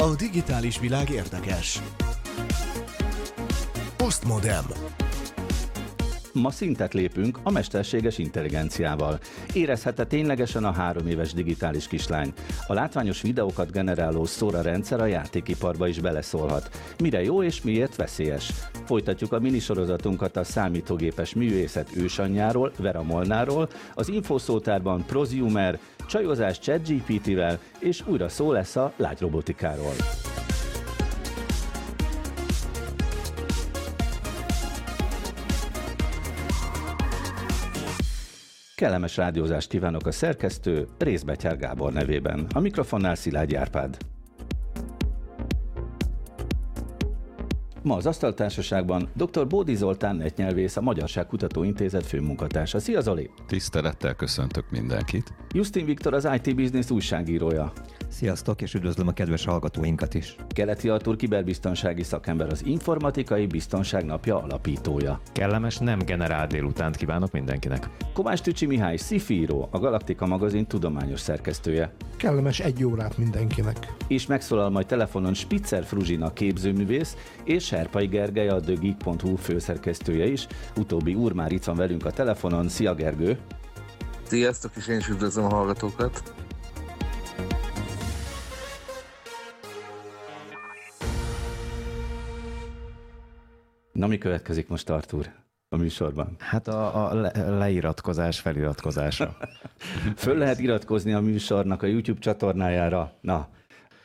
A digitális világ érdekes. Postmodem. Ma szintet lépünk a mesterséges intelligenciával. Érezhette ténylegesen a három éves digitális kislány. A látványos videókat generáló szóra rendszer a játékiparba is beleszólhat. Mire jó és miért veszélyes? Folytatjuk a minisorozatunkat a számítógépes művészet ősanyjáról, Vera Molnáról, az infoszótárban Prosumer, csajozás ChatGPT-vel, és újra szó lesz a lágyrobotikáról. Kellemes rádiózást kívánok a szerkesztő Részbetyár Gábor nevében. A mikrofonnál Szilágy Árpád. Ma az Asztaltársaságban dr. Bódi Zoltán netnyelvész, a Magyarság Kutató Intézet főmunkatársa. Szia Zoli! Tisztelettel köszöntök mindenkit. Justin Viktor az IT Business újságírója. Sziasztok, és üdvözlöm a kedves hallgatóinkat is. Keleti Artur kiberbiztonsági szakember, az Informatikai Biztonság Napja alapítója. Kellemes, nem generált délutánt kívánok mindenkinek. Kovács Tücsi Mihály, szifíró, a Galaktika magazin tudományos szerkesztője. Kellemes egy órát mindenkinek. És megszólal majd telefonon Spitzer Fruzsina képzőművész, és Serpai Gergely, a TheGeek.hu főszerkesztője is. Utóbbi úr már itt van velünk a telefonon. Szia Gergő! Sziasztok, és én is üdvözlöm a hallgatókat! Na mi következik most, Artur, a műsorban? Hát a, a le, leiratkozás feliratkozása. Föl lehet iratkozni a műsornak a YouTube csatornájára. Na,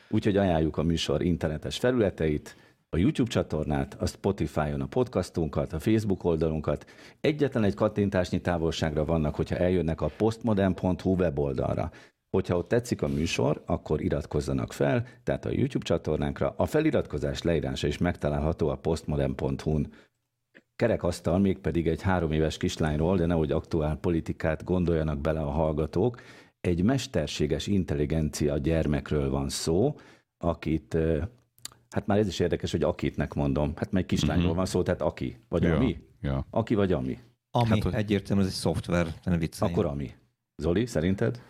úgyhogy ajánljuk a műsor internetes felületeit, a YouTube csatornát, a Spotify-on a podcastunkat, a Facebook oldalunkat. Egyetlen egy kattintásnyi távolságra vannak, hogyha eljönnek a postmodern.hu weboldalra. Hogyha ott tetszik a műsor, akkor iratkozzanak fel, tehát a YouTube csatornánkra. A feliratkozás leírása is megtalálható a postmodern.hu-n. Kerekasztal mégpedig egy három éves kislányról, de nehogy aktuál politikát gondoljanak bele a hallgatók, egy mesterséges intelligencia gyermekről van szó, akit, hát már ez is érdekes, hogy akitnek mondom, hát meg kislányról uh-huh. van szó, tehát aki, vagy Ja, ami? ja. Aki vagy ami? Ami Hát, hogy- egyértelmű, ez egy szoftver, ne vicceljünk. Akkor ami. Zoli, szerinted?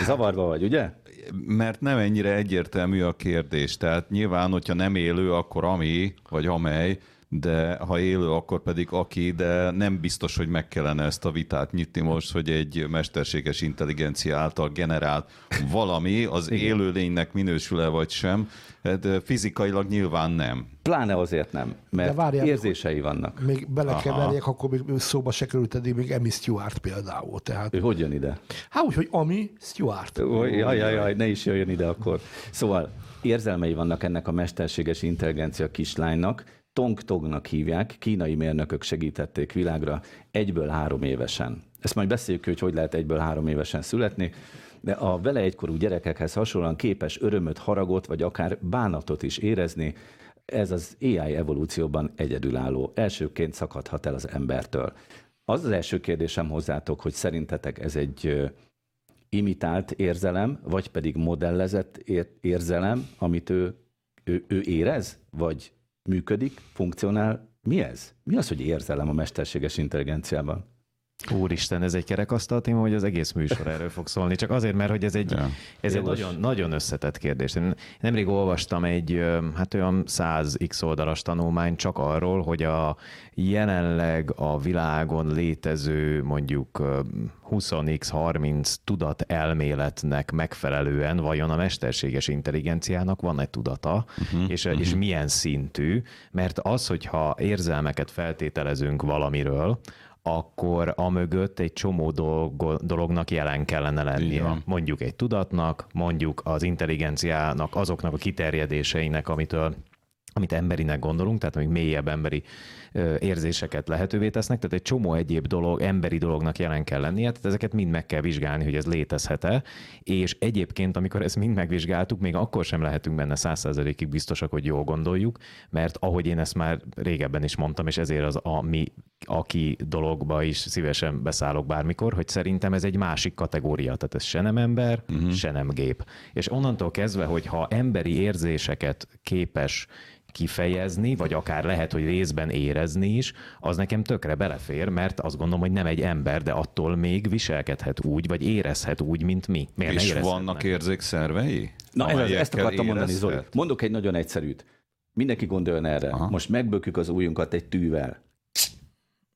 Zavarba vagy, ugye? Mert nem ennyire egyértelmű a kérdés. Tehát nyilván, hogyha nem élő, akkor ami, vagy amely, de ha élő, akkor pedig aki, de nem biztos, hogy meg kellene ezt a vitát nyitni most, hogy egy mesterséges intelligencia által generált valami az élőlénynek minősül-e vagy sem. De fizikailag nyilván nem. Pláne azért nem, mert várjál, érzései vannak. Még belekeverjek, akkor még szóba se került eddig még Emi Stewart például. Tehát, Ő hogy jön ide? hát úgy, hogy Ami Stewart. Ó, Jaj, jaj, jaj, ne is jöjjön ide akkor. Szóval érzelmei vannak ennek a mesterséges intelligencia kislánynak, Tong-Tognak hívják, kínai mérnökök segítették világra egyből három évesen. Ezt majd beszéljük, hogy hogy lehet egyből három évesen születni, de a vele egykorú gyerekekhez hasonlóan képes örömöt, haragot, vagy akár bánatot is érezni, ez az AI evolúcióban egyedülálló. Elsőként szakadhat el az embertől. Az az első kérdésem hozzátok, hogy szerintetek ez egy imitált érzelem, vagy pedig modellezett ér- érzelem, amit ő, ő, ő érez, vagy működik, funkcionál. Mi ez? Mi az, hogy érzelem a mesterséges intelligenciában? Úristen, ez egy kerekasztal téma, hogy az egész műsor erről fog szólni. Csak azért, mert hogy ez egy, Ja. ez egy nagyon, nagyon összetett kérdés. Én nemrég olvastam egy, hát olyan 100 x oldalas tanulmány csak arról, hogy a jelenleg a világon létező mondjuk ö, 20x30 tudat elméletnek megfelelően vajon a mesterséges intelligenciának van egy tudata, uh-huh, és, uh-huh. és milyen szintű, mert az, hogyha érzelmeket feltételezünk valamiről, akkor amögött egy csomó dolog, dolognak jelen kellene lennie. Mondjuk egy tudatnak, mondjuk az intelligenciának, azoknak a kiterjedéseinek, amitől amit emberinek gondolunk, tehát amik mélyebb emberi érzéseket lehetővé tesznek, tehát egy csomó egyéb dolog, emberi dolognak jelen kell lennie, tehát ezeket mind meg kell vizsgálni, hogy ez létezhet-e, és egyébként, amikor ezt mind megvizsgáltuk, még akkor sem lehetünk benne százszerzelékig biztosak, hogy jól gondoljuk, mert ahogy én ezt már régebben is mondtam, és ezért az a mi aki dologba is szívesen beszállok bármikor, hogy szerintem ez egy másik kategória, tehát ez se nem ember, uh-huh. se nem gép. És onnantól kezdve, hogyha emberi érzéseket képes kifejezni, vagy akár lehet, hogy részben érezni is, az nekem tökre belefér, mert azt gondolom, hogy nem egy ember, de attól még viselkedhet úgy, vagy érezhet úgy, mint mi. Miért ne És érezhetne? vannak érzékszervei? Na, ez, ezt akartam mondani, Zoli. Mondok egy nagyon egyszerűt. Mindenki gondoljon erre. Aha. Most megbökjük az ujjunkat egy tűvel.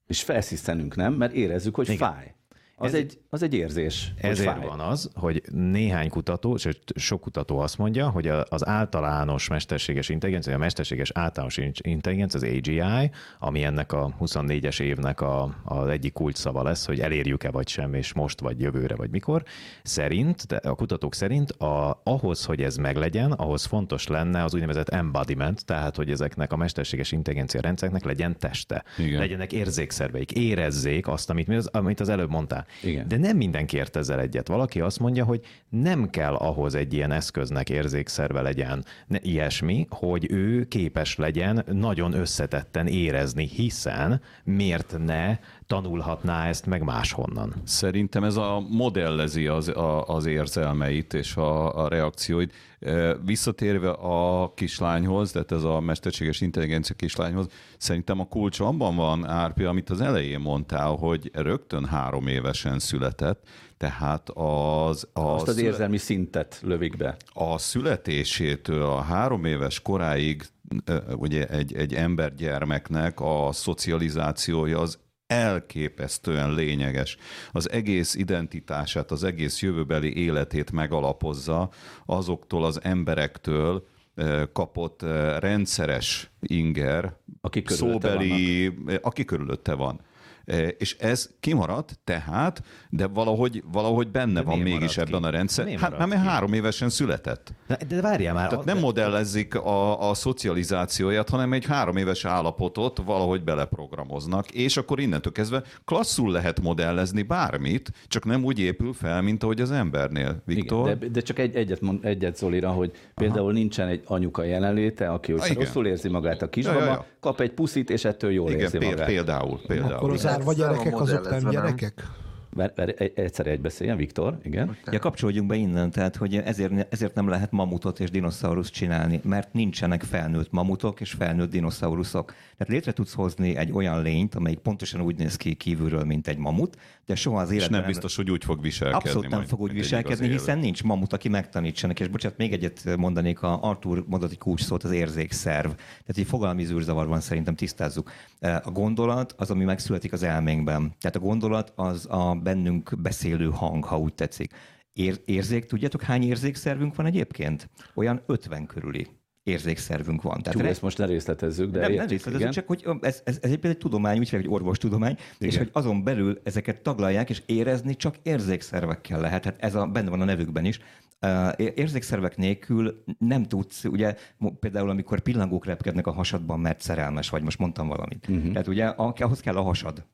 És felsziszenünk, nem? Mert érezzük, hogy Igen. fáj. Az, Ez- egy, az egy érzés, Ezért fáj. van az, hogy néhány kutató, sőt sok kutató azt mondja, hogy az általános mesterséges intelligencia, a mesterséges általános in- intelligencia, az AGI, ami ennek a 24-es évnek a, az egyik kulcsszava lesz, hogy elérjük-e vagy sem, és most vagy jövőre vagy mikor, szerint, de a kutatók szerint a, ahhoz, hogy ez meglegyen, ahhoz fontos lenne az úgynevezett embodiment, tehát hogy ezeknek a mesterséges intelligencia rendszereknek legyen teste, Igen. legyenek érzékszerveik, érezzék azt, amit, mi az, amit az előbb mondtál. Igen. De nem mindenki ért ezzel egyet. Valaki azt mondja, hogy nem kell ahhoz egy ilyen eszköznek érzékszerve legyen ne, ilyesmi, hogy ő képes legyen nagyon összetetten érezni, hiszen miért ne tanulhatná ezt meg máshonnan? Szerintem ez a modellezi az, a, az érzelmeit és a, a reakcióit. Visszatérve a kislányhoz, tehát ez a mesterséges intelligencia kislányhoz, szerintem a kulcs abban van, Árpi, amit az elején mondtál, hogy rögtön három évesen született, tehát az, a, Azt az érzelmi szintet lövik be. a születésétől a három éves koráig ugye egy, egy embergyermeknek a szocializációja az elképesztően lényeges. Az egész identitását, az egész jövőbeli életét megalapozza azoktól az emberektől ö, kapott ö, rendszeres inger, Aki szóbeli, aki körülötte van. És ez kimaradt, tehát, de valahogy, valahogy benne van miért mégis maradt ebben ki? a rendszer. Hát, maradt mert ki? három évesen született. De, de várjál már. Tehát nem modellezzik a, a szocializációját, hanem egy három éves állapotot valahogy beleprogramoznak, és akkor innentől kezdve klasszul lehet modellezni bármit, csak nem úgy épül fel, mint ahogy az embernél. Viktor? Igen, de, de csak egy, egyet, mond, egyet Zolira, hogy például nincsen egy anyuka jelenléte, aki hogyha igen. rosszul érzi magát a kisbaba, Ja, ja, ja. kap egy puszit, és ettől jól Igen, érzi péld, magát. például. például. Akkor az fel van gyerekek azok nem? gyerekek? Egyszer egy beszéljen, Viktor, igen. Ja, kapcsolódjunk be innen, tehát hogy ezért, ezért nem lehet mamutot és dinoszaurusz csinálni, mert nincsenek felnőtt mamutok és felnőtt dinoszauruszok. Tehát létre tudsz hozni egy olyan lényt, amelyik pontosan úgy néz ki kívülről, mint egy mamut, de soha az És életben nem biztos, hogy úgy fog viselkedni. Abszolút nem majd, fog úgy viselkedni, hiszen nincs mamut, aki megtanítsanak. És bocsánat, még egyet mondanék, a Artur mondott egy kulcs szót, az érzékszerv. Tehát egy fogalmi zűrzavar van, szerintem tisztázzuk. A gondolat az, ami megszületik az elménkben. Tehát a gondolat az a bennünk beszélő hang, ha úgy tetszik. Ér- érzék, tudjátok hány érzékszervünk van egyébként? Olyan 50 körüli érzékszervünk van. Tehát Tú, re- ezt most ne részletezzük, de nem, nem értjük, részletezünk, igen. csak hogy ez, ez, ez egy, egy tudomány, úgy hívják, hogy orvostudomány, és Igen. hogy azon belül ezeket taglalják, és érezni csak érzékszervekkel lehet. Hát ez a, benne van a nevükben is. Érzékszervek nélkül nem tudsz, ugye például amikor pillangók repkednek a hasadban, mert szerelmes vagy, most mondtam valamit. Uh-huh. Tehát ugye ahhoz kell a hasad.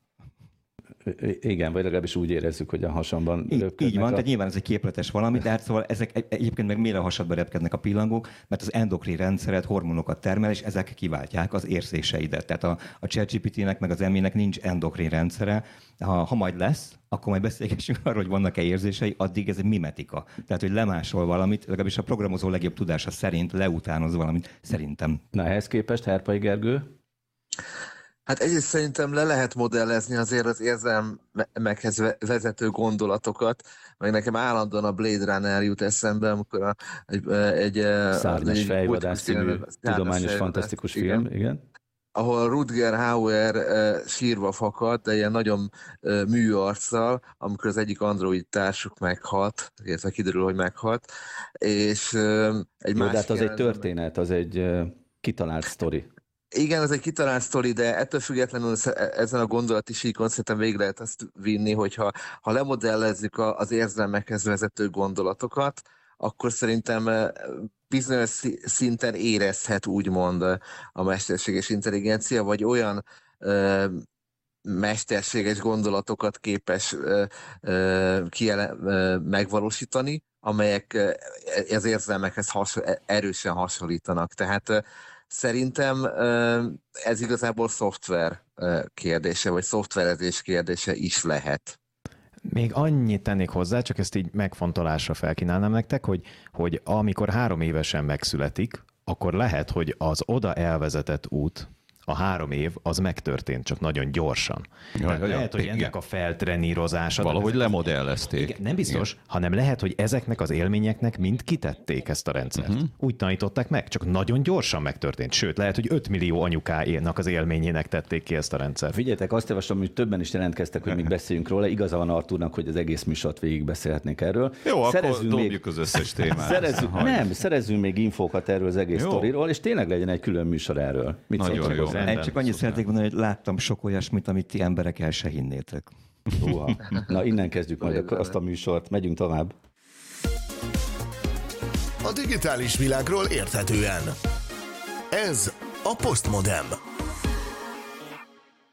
Igen, vagy legalábbis úgy érezzük, hogy a hasamban Így, így van, a... tehát nyilván ez egy képletes valami, de hát szóval ezek egy- egyébként meg a hasadba repkednek a pillangók, mert az endokrin rendszeret hormonokat termel, és ezek kiváltják az érzéseidet. Tehát a, a ChatGPT-nek meg az emének nincs endokrin rendszere. Ha, ha majd lesz, akkor majd beszélgessünk arról, hogy vannak-e érzései, addig ez egy mimetika. Tehát, hogy lemásol valamit, legalábbis a programozó legjobb tudása szerint leutánoz valamit, szerintem. Na ehhez képest, Herpai Gergő, Hát egyrészt szerintem le lehet modellezni azért az érzelmekhez ve- vezető gondolatokat, meg nekem állandóan a Blade Runner jut eszembe, amikor a, egy, egy, Szárnyas egy fejvadász című tudományos fantasztikus igen. film, igen. ahol Rutger Hauer uh, sírva fakad, de ilyen nagyon uh, műarccal, amikor az egyik android társuk meghalt, illetve kiderül, hogy meghalt, és uh, egy Jó, de másik hát az egy jelenetben- történet, az egy kitalált sztori. Igen, ez egy kitalált sztori, de ettől függetlenül sze- ezen a gondolati síkon szerintem végig lehet azt vinni, hogyha ha lemodellezzük az érzelmekhez vezető gondolatokat, akkor szerintem eh, bizonyos szi- szinten érezhet úgymond a mesterséges intelligencia, vagy olyan ö, mesterséges gondolatokat képes ö, ö, kiele, ö, megvalósítani, amelyek az érzelmekhez has- erősen hasonlítanak. Tehát Szerintem ez igazából szoftver kérdése, vagy szoftverezés kérdése is lehet. Még annyit tennék hozzá, csak ezt így megfontolásra felkínálnám nektek, hogy, hogy amikor három évesen megszületik, akkor lehet, hogy az oda elvezetett út, a három év az megtörtént, csak nagyon gyorsan. Ja, Tehát lehet, hogy igen. ennek a feltrenírozása... Valahogy ezek- lemodellezték. igen, nem biztos, Igen. hanem lehet, hogy ezeknek az élményeknek mind kitették ezt a rendszert. Uh-huh. Úgy tanították meg, csak nagyon gyorsan megtörtént. Sőt, lehet, hogy 5 millió anyukájának az élményének tették ki ezt a rendszert. Figyeljetek, azt javaslom, hogy többen is jelentkeztek, hogy még beszéljünk róla. Igaza van Arturnak, hogy az egész műsort végig beszélhetnénk erről. Jó, akkor Szerezzünk dobjuk az összes témát. Szerezzünk, nem, szerezzünk még infókat erről az egész Jó. sztoriról, és tényleg legyen egy külön műsor erről. Mit Nagyon jó. Rendben, Én csak annyit szeretnék mondani, hogy láttam sok olyasmit, amit ti emberek el se hinnétek. Húha. Na, innen kezdjük majd azt a műsort. Megyünk tovább. A digitális világról érthetően. Ez a Postmodem.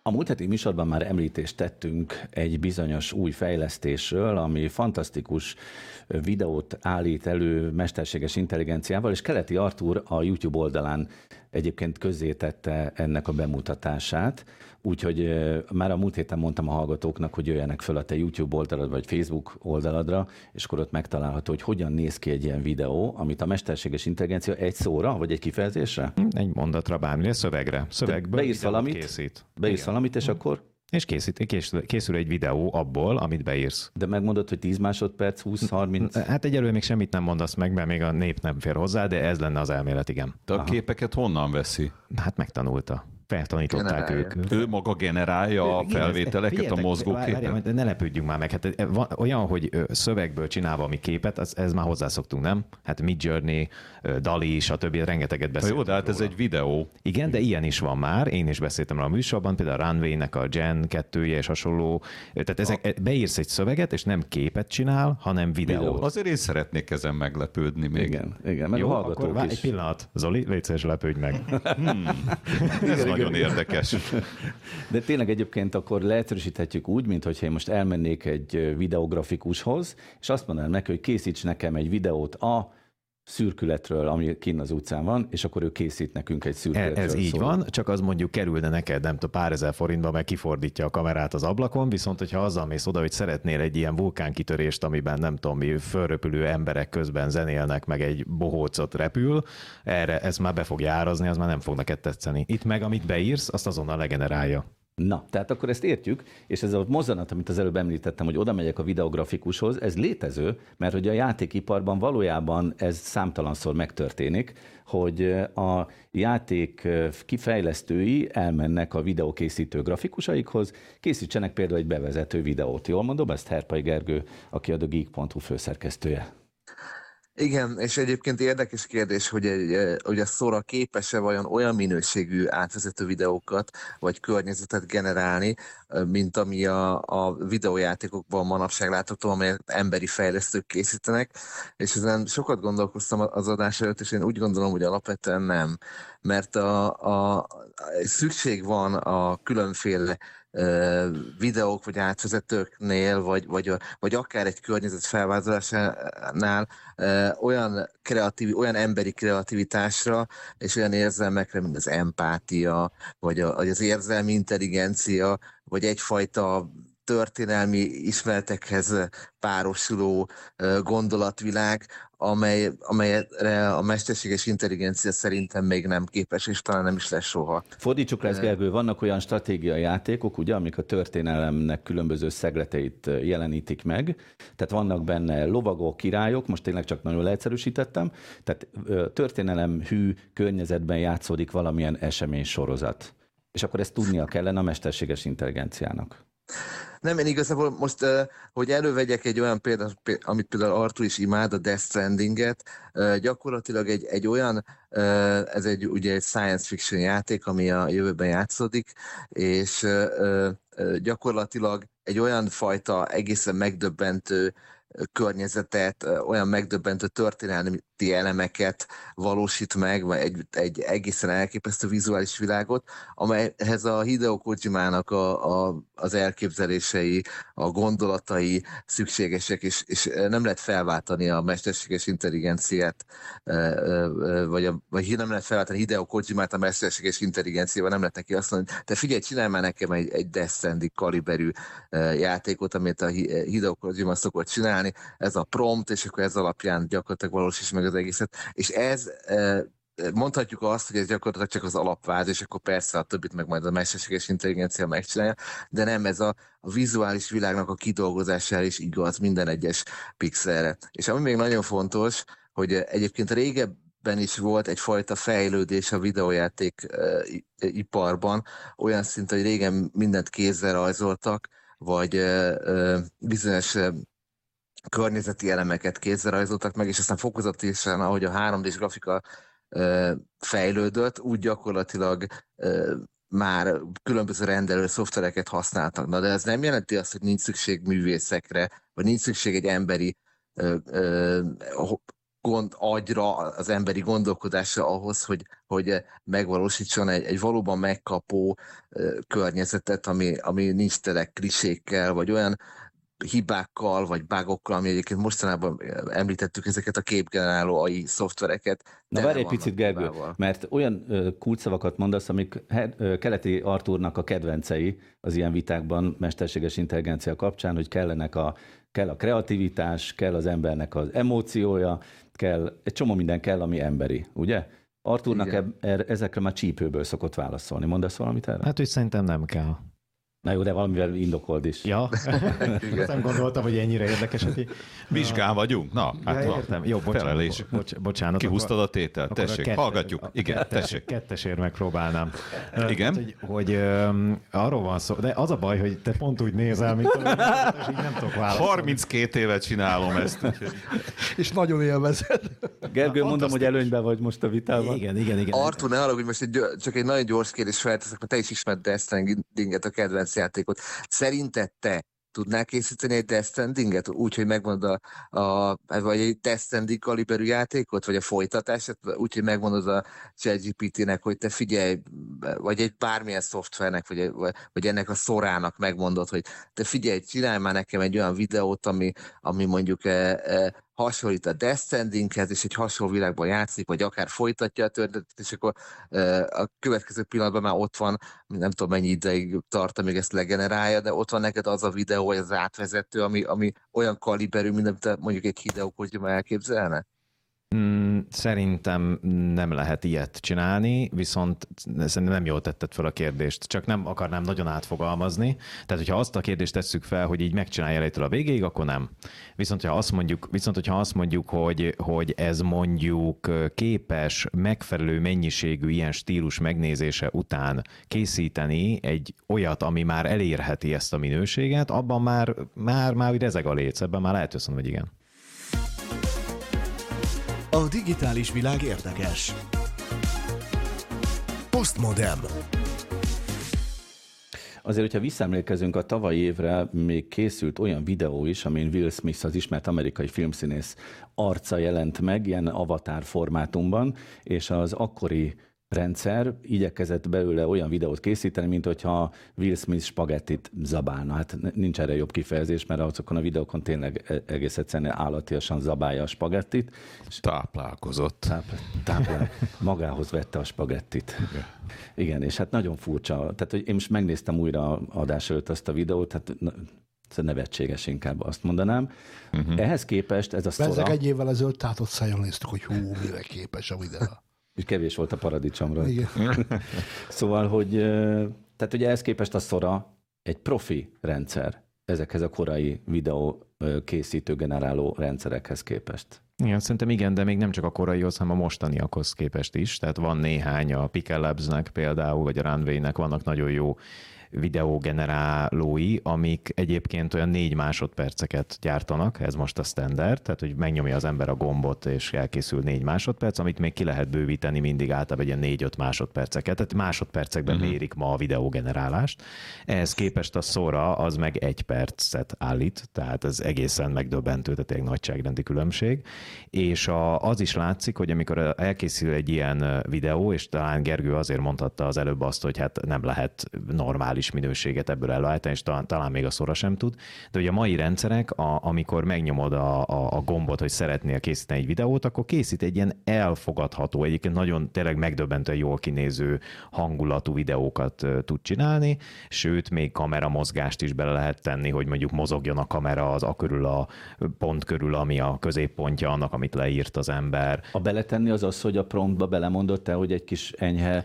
A múlt heti műsorban már említést tettünk egy bizonyos új fejlesztésről, ami fantasztikus videót állít elő mesterséges intelligenciával, és Keleti Artur a YouTube oldalán egyébként közzétette ennek a bemutatását, úgyhogy már a múlt héten mondtam a hallgatóknak, hogy jöjjenek föl a te YouTube oldalad vagy Facebook oldaladra, és akkor ott megtalálható, hogy hogyan néz ki egy ilyen videó, amit a mesterséges intelligencia egy szóra, vagy egy kifejezésre Egy mondatra, bármilyen szövegre. Szövegből beírsz valamit? készít. beírsz Igen. valamit, és akkor És készít, készül, készül egy videó abból, amit beírsz. de megmondod, hogy 10 másodperc, 20, 30, Hát egyelőre még semmit nem mondasz meg, mert még a nép nem fér hozzá, de ez lenne az elmélet, igen. De a képeket honnan veszi? Hát megtanulta. Feltanították Generálja. ők. Ő maga generálja a Igen, felvételeket, a mozgóképet? ne lepődjünk már meg. Hát e, van, olyan, hogy szövegből csinál valami képet, az, ez már hozzászoktunk, nem? Hát Mid Journey, Dali, stb. rengeteget beszélünk jó, de hát ez róla. egy videó. Igen, de ilyen is van már, én is beszéltem róla a műsorban, például a Runway-nek a Gen 2 és hasonló. Tehát ezek, beírsz egy szöveget, és nem képet csinál, hanem videót. Videót. Azért én szeretnék ezen meglepődni még. igen, igen, meg Jó, a akkor hallgatók várj is. egy pillanat. Zoli, légy lepődj meg. Ez nagyon érdekes. De tényleg egyébként akkor leegyszerűsíthetjük úgy, mint hogyha én most elmennék egy videografikushoz, és azt mondanám neki, hogy készíts nekem egy videót a szürkületről, ami kinn az utcán van, és akkor ő készít nekünk egy Ez, szürkületről ez így szóló. van, csak az mondjuk kerülne neked, nem tudom, pár ezer forintba, meg kifordítja a kamerát az ablakon, viszont hogyha azzal mész oda, hogy szeretnél egy ilyen vulkánkitörést, amiben nem tudom mi, fölröpülő emberek közben zenélnek, meg egy bohócot repül, erre ez már be fogja árazni, az már nem fog neked tetszeni. Itt meg, amit beírsz, azt azonnal legenerálja. Na, tehát akkor ezt értjük, és ez a mozzanat, amit az előbb említettem, hogy oda megyek a videografikushoz, ez létező, mert hogy a játékiparban valójában ez számtalanszor megtörténik, hogy a játék kifejlesztői elmennek a videókészítő grafikusaikhoz, készítsenek például egy bevezető videót. Jól mondom ezt Herpai Gergő, aki a TheGeek.hu főszerkesztője. Igen, és egyébként érdekes kérdés, hogy, egy, eh, hogy a Sora képes-e vajon olyan minőségű átvezető videókat, vagy környezetet generálni, eh, mint ami a, a videójátékokban manapság látható, amelyet emberi fejlesztők készítenek, és ezen sokat gondolkoztam az adás előtt, és én úgy gondolom, hogy alapvetően nem, mert a, a, a szükség van a különféle videók vagy átvezetőknél, vagy, vagy, vagy akár egy környezet felvázolásánál olyan, kreatív, olyan emberi kreativitásra és olyan érzelmekre, mint az empátia, vagy, a, vagy az érzelmi intelligencia, vagy egyfajta történelmi ismeretekhez párosuló gondolatvilág, amely, amelyre a mesterséges intelligencia szerintem még nem képes, és talán nem is lesz soha. Fordítsuk le ezt, Gergő, vannak olyan stratégiai játékok, ugye, amik a történelemnek különböző szegleteit jelenítik meg. Tehát vannak benne lovagok, királyok, most tényleg csak nagyon leegyszerűsítettem. Tehát történelem hű környezetben játszódik valamilyen esemény sorozat. És akkor ezt tudnia kellene a mesterséges intelligenciának. Nem, én igazából most, hogy elővegyek egy olyan példát, pé- amit például Artur is imád, a Death Stranding-et, gyakorlatilag egy, egy olyan, ez egy ugye egy science fiction játék, ami a jövőben játszódik, és gyakorlatilag egy olyan fajta egészen megdöbbentő környezetet, olyan megdöbbentő történelmi elemeket valósít meg, vagy egy, egy egészen elképesztő vizuális világot, amelyhez a Hideo Kojimának a, a, az elképzelései, a gondolatai szükségesek, és, és nem lehet felváltani a mesterséges intelligenciát, vagy, a, vagy nem lehet felváltani Hideo Kojimát a mesterséges intelligenciával, nem lehet neki azt mondani, te figyelj, csinálj már nekem egy, egy Death Stranding kaliberű játékot, amit a Hideo Kojima szokott csinálni, ez a prompt, és akkor ez alapján gyakorlatilag valósíts meg az egészet. És ez mondhatjuk azt, hogy ez gyakorlatilag csak az alapváz, és akkor persze a többit meg majd a mesterséges intelligencia megcsinálja, de nem ez a, a vizuális világnak a kidolgozására is igaz minden egyes pixelre. És ami még nagyon fontos, hogy egyébként régebben is volt egyfajta fejlődés a videójáték iparban, olyan szint, hogy régen mindent kézzel rajzoltak, vagy bizonyos környezeti elemeket kézzel rajzoltak meg, és aztán fokozatosan, ahogy a 3D-s grafika fejlődött, úgy gyakorlatilag már különböző rendelő szoftvereket használtak. Na, de ez nem jelenti azt, hogy nincs szükség művészekre, vagy nincs szükség egy emberi ö, ö, gond, agyra, az emberi gondolkodásra ahhoz, hogy, hogy megvalósítson egy, egy valóban megkapó ö, környezetet, ami, ami nincs tele klisékkel, vagy olyan hibákkal, vagy bágokkal, ami egyébként mostanában említettük ezeket a képgeneráló AI szoftvereket. Na várj egy picit, Gergő, hibával. mert olyan kulcsszavakat mondasz, amik keleti Artúrnak a kedvencei az ilyen vitákban mesterséges intelligencia kapcsán, hogy kellenek a, kell a kreativitás, kell az embernek az emóciója, kell, egy csomó minden kell, ami emberi, ugye? Artúrnak er, ezekre már csípőből szokott válaszolni. Mondasz valamit erre? Hát, hogy szerintem nem kell. Na jó, de valamivel indokold is. Ja, nem gondoltam, hogy ennyire érdekes. Hogy... Vizsgán vagyunk? Na, hát ja, értem. Jó, bocsánat, Felelés. Bocs, bocsánat. Kihúztad a tételt? Tessék, kette, hallgatjuk. Igen, kettes, tessék. Kettesért megpróbálnám. Igen? Hát, hogy, hogy um, arról van szó, de az a baj, hogy te pont úgy nézel, mint a és így nem tudok válaszolni. 32 évet csinálom ezt. és nagyon élvezed. Gergő, mondom, hogy előnyben vagy most a vitában. Igen, igen, igen. Artur, ne arra, hogy most egy, csak egy nagyon gyors kérdés felteszek, mert te is ismered Death Stranding-et, a kedvenc kedvenc játékot. Szerinted te tudnál készíteni egy Death Stranding-et, úgy, hogy megmondod a, a, vagy egy Death Stranding kaliberű játékot, vagy a folytatását, úgy, hogy megmondod a ChatGPT-nek, hogy te figyelj, vagy egy bármilyen szoftvernek, vagy, vagy ennek a szorának megmondod, hogy te figyelj, csinálj már nekem egy olyan videót, ami, ami mondjuk e, e, hasonlít a Death Strandinghez, és egy hasonló világban játszik, vagy akár folytatja a történetet, és akkor a következő pillanatban már ott van, nem tudom mennyi ideig tart, amíg ezt legenerálja, de ott van neked az a videó, vagy az átvezető, ami, ami olyan kaliberű, mint amit mondjuk egy Hideo Kojima elképzelne? Mm, szerintem nem lehet ilyet csinálni, viszont szerintem nem jól tetted fel a kérdést, csak nem akarnám nagyon átfogalmazni. Tehát, hogyha azt a kérdést tesszük fel, hogy így megcsinálja elejétől a végéig, akkor nem. Viszont, ha azt mondjuk, viszont, hogyha azt mondjuk, hogy, hogy ez mondjuk képes megfelelő mennyiségű ilyen stílus megnézése után készíteni egy olyat, ami már elérheti ezt a minőséget, abban már, már, már rezeg a léc, ebben már lehet, hogy igen. A digitális világ érdekes. Postmodem. Azért, hogyha visszaemlékezünk a tavalyi évre, még készült olyan videó is, amin Will Smith, az ismert amerikai filmszínész arca jelent meg, ilyen avatar formátumban, és az akkori rendszer igyekezett belőle olyan videót készíteni, mint hogyha Will Smith spagettit zabálna. Hát nincs erre jobb kifejezés, mert azokon a videókon tényleg e- egész egyszerűen állatiasan zabálja a spagettit. Táplálkozott. Tápl- táplál, magához vette a spagettit. Igen. Igen, és hát nagyon furcsa. Tehát, hogy én most megnéztem újra adás előtt azt a videót, hát ez nevetséges inkább azt mondanám. Uh-huh. Ehhez képest ez a szora... Ezek egy évvel ezelőtt tátott szájon néztük, hogy hú, mire képes a videó. És kevés volt a paradicsomra. Igen. szóval, hogy tehát ugye ehhez képest a Szora egy profi rendszer ezekhez a korai videó készítő generáló rendszerekhez képest. Igen, szerintem igen, de még nem csak a koraihoz, hanem a mostaniakhoz képest is. Tehát van néhány, a Pickle Labs-nek például, vagy a Runway-nek vannak nagyon jó videógenerálói, amik egyébként olyan négy másodperceket gyártanak, ez most a standard, tehát hogy megnyomja az ember a gombot, és elkészül négy másodperc, amit még ki lehet bővíteni mindig általában egy négy-öt másodperceket, tehát másodpercekben uh-huh. mérik ma a videógenerálást. Ehhez képest a Sora az meg egy percet állít, tehát ez egészen megdöbbentő, tehát egy nagyságrendi különbség. És a, az is látszik, hogy amikor elkészül egy ilyen videó, és talán Gergő azért mondhatta az előbb azt, hogy hát nem lehet normális optimális minőséget ebből előállítani, és talán, talán még a szora sem tud. De ugye a mai rendszerek, a, amikor megnyomod a, a, a gombot, hogy szeretnél készíteni egy videót, akkor készít egy ilyen elfogadható, egyébként nagyon tényleg megdöbbentően jól kinéző hangulatú videókat tud csinálni, sőt, még kameramozgást is bele lehet tenni, hogy mondjuk mozogjon a kamera az a körül a pont körül, ami a középpontja annak, amit leírt az ember. A beletenni az az, hogy a promptba belemondott te, hogy egy kis enyhe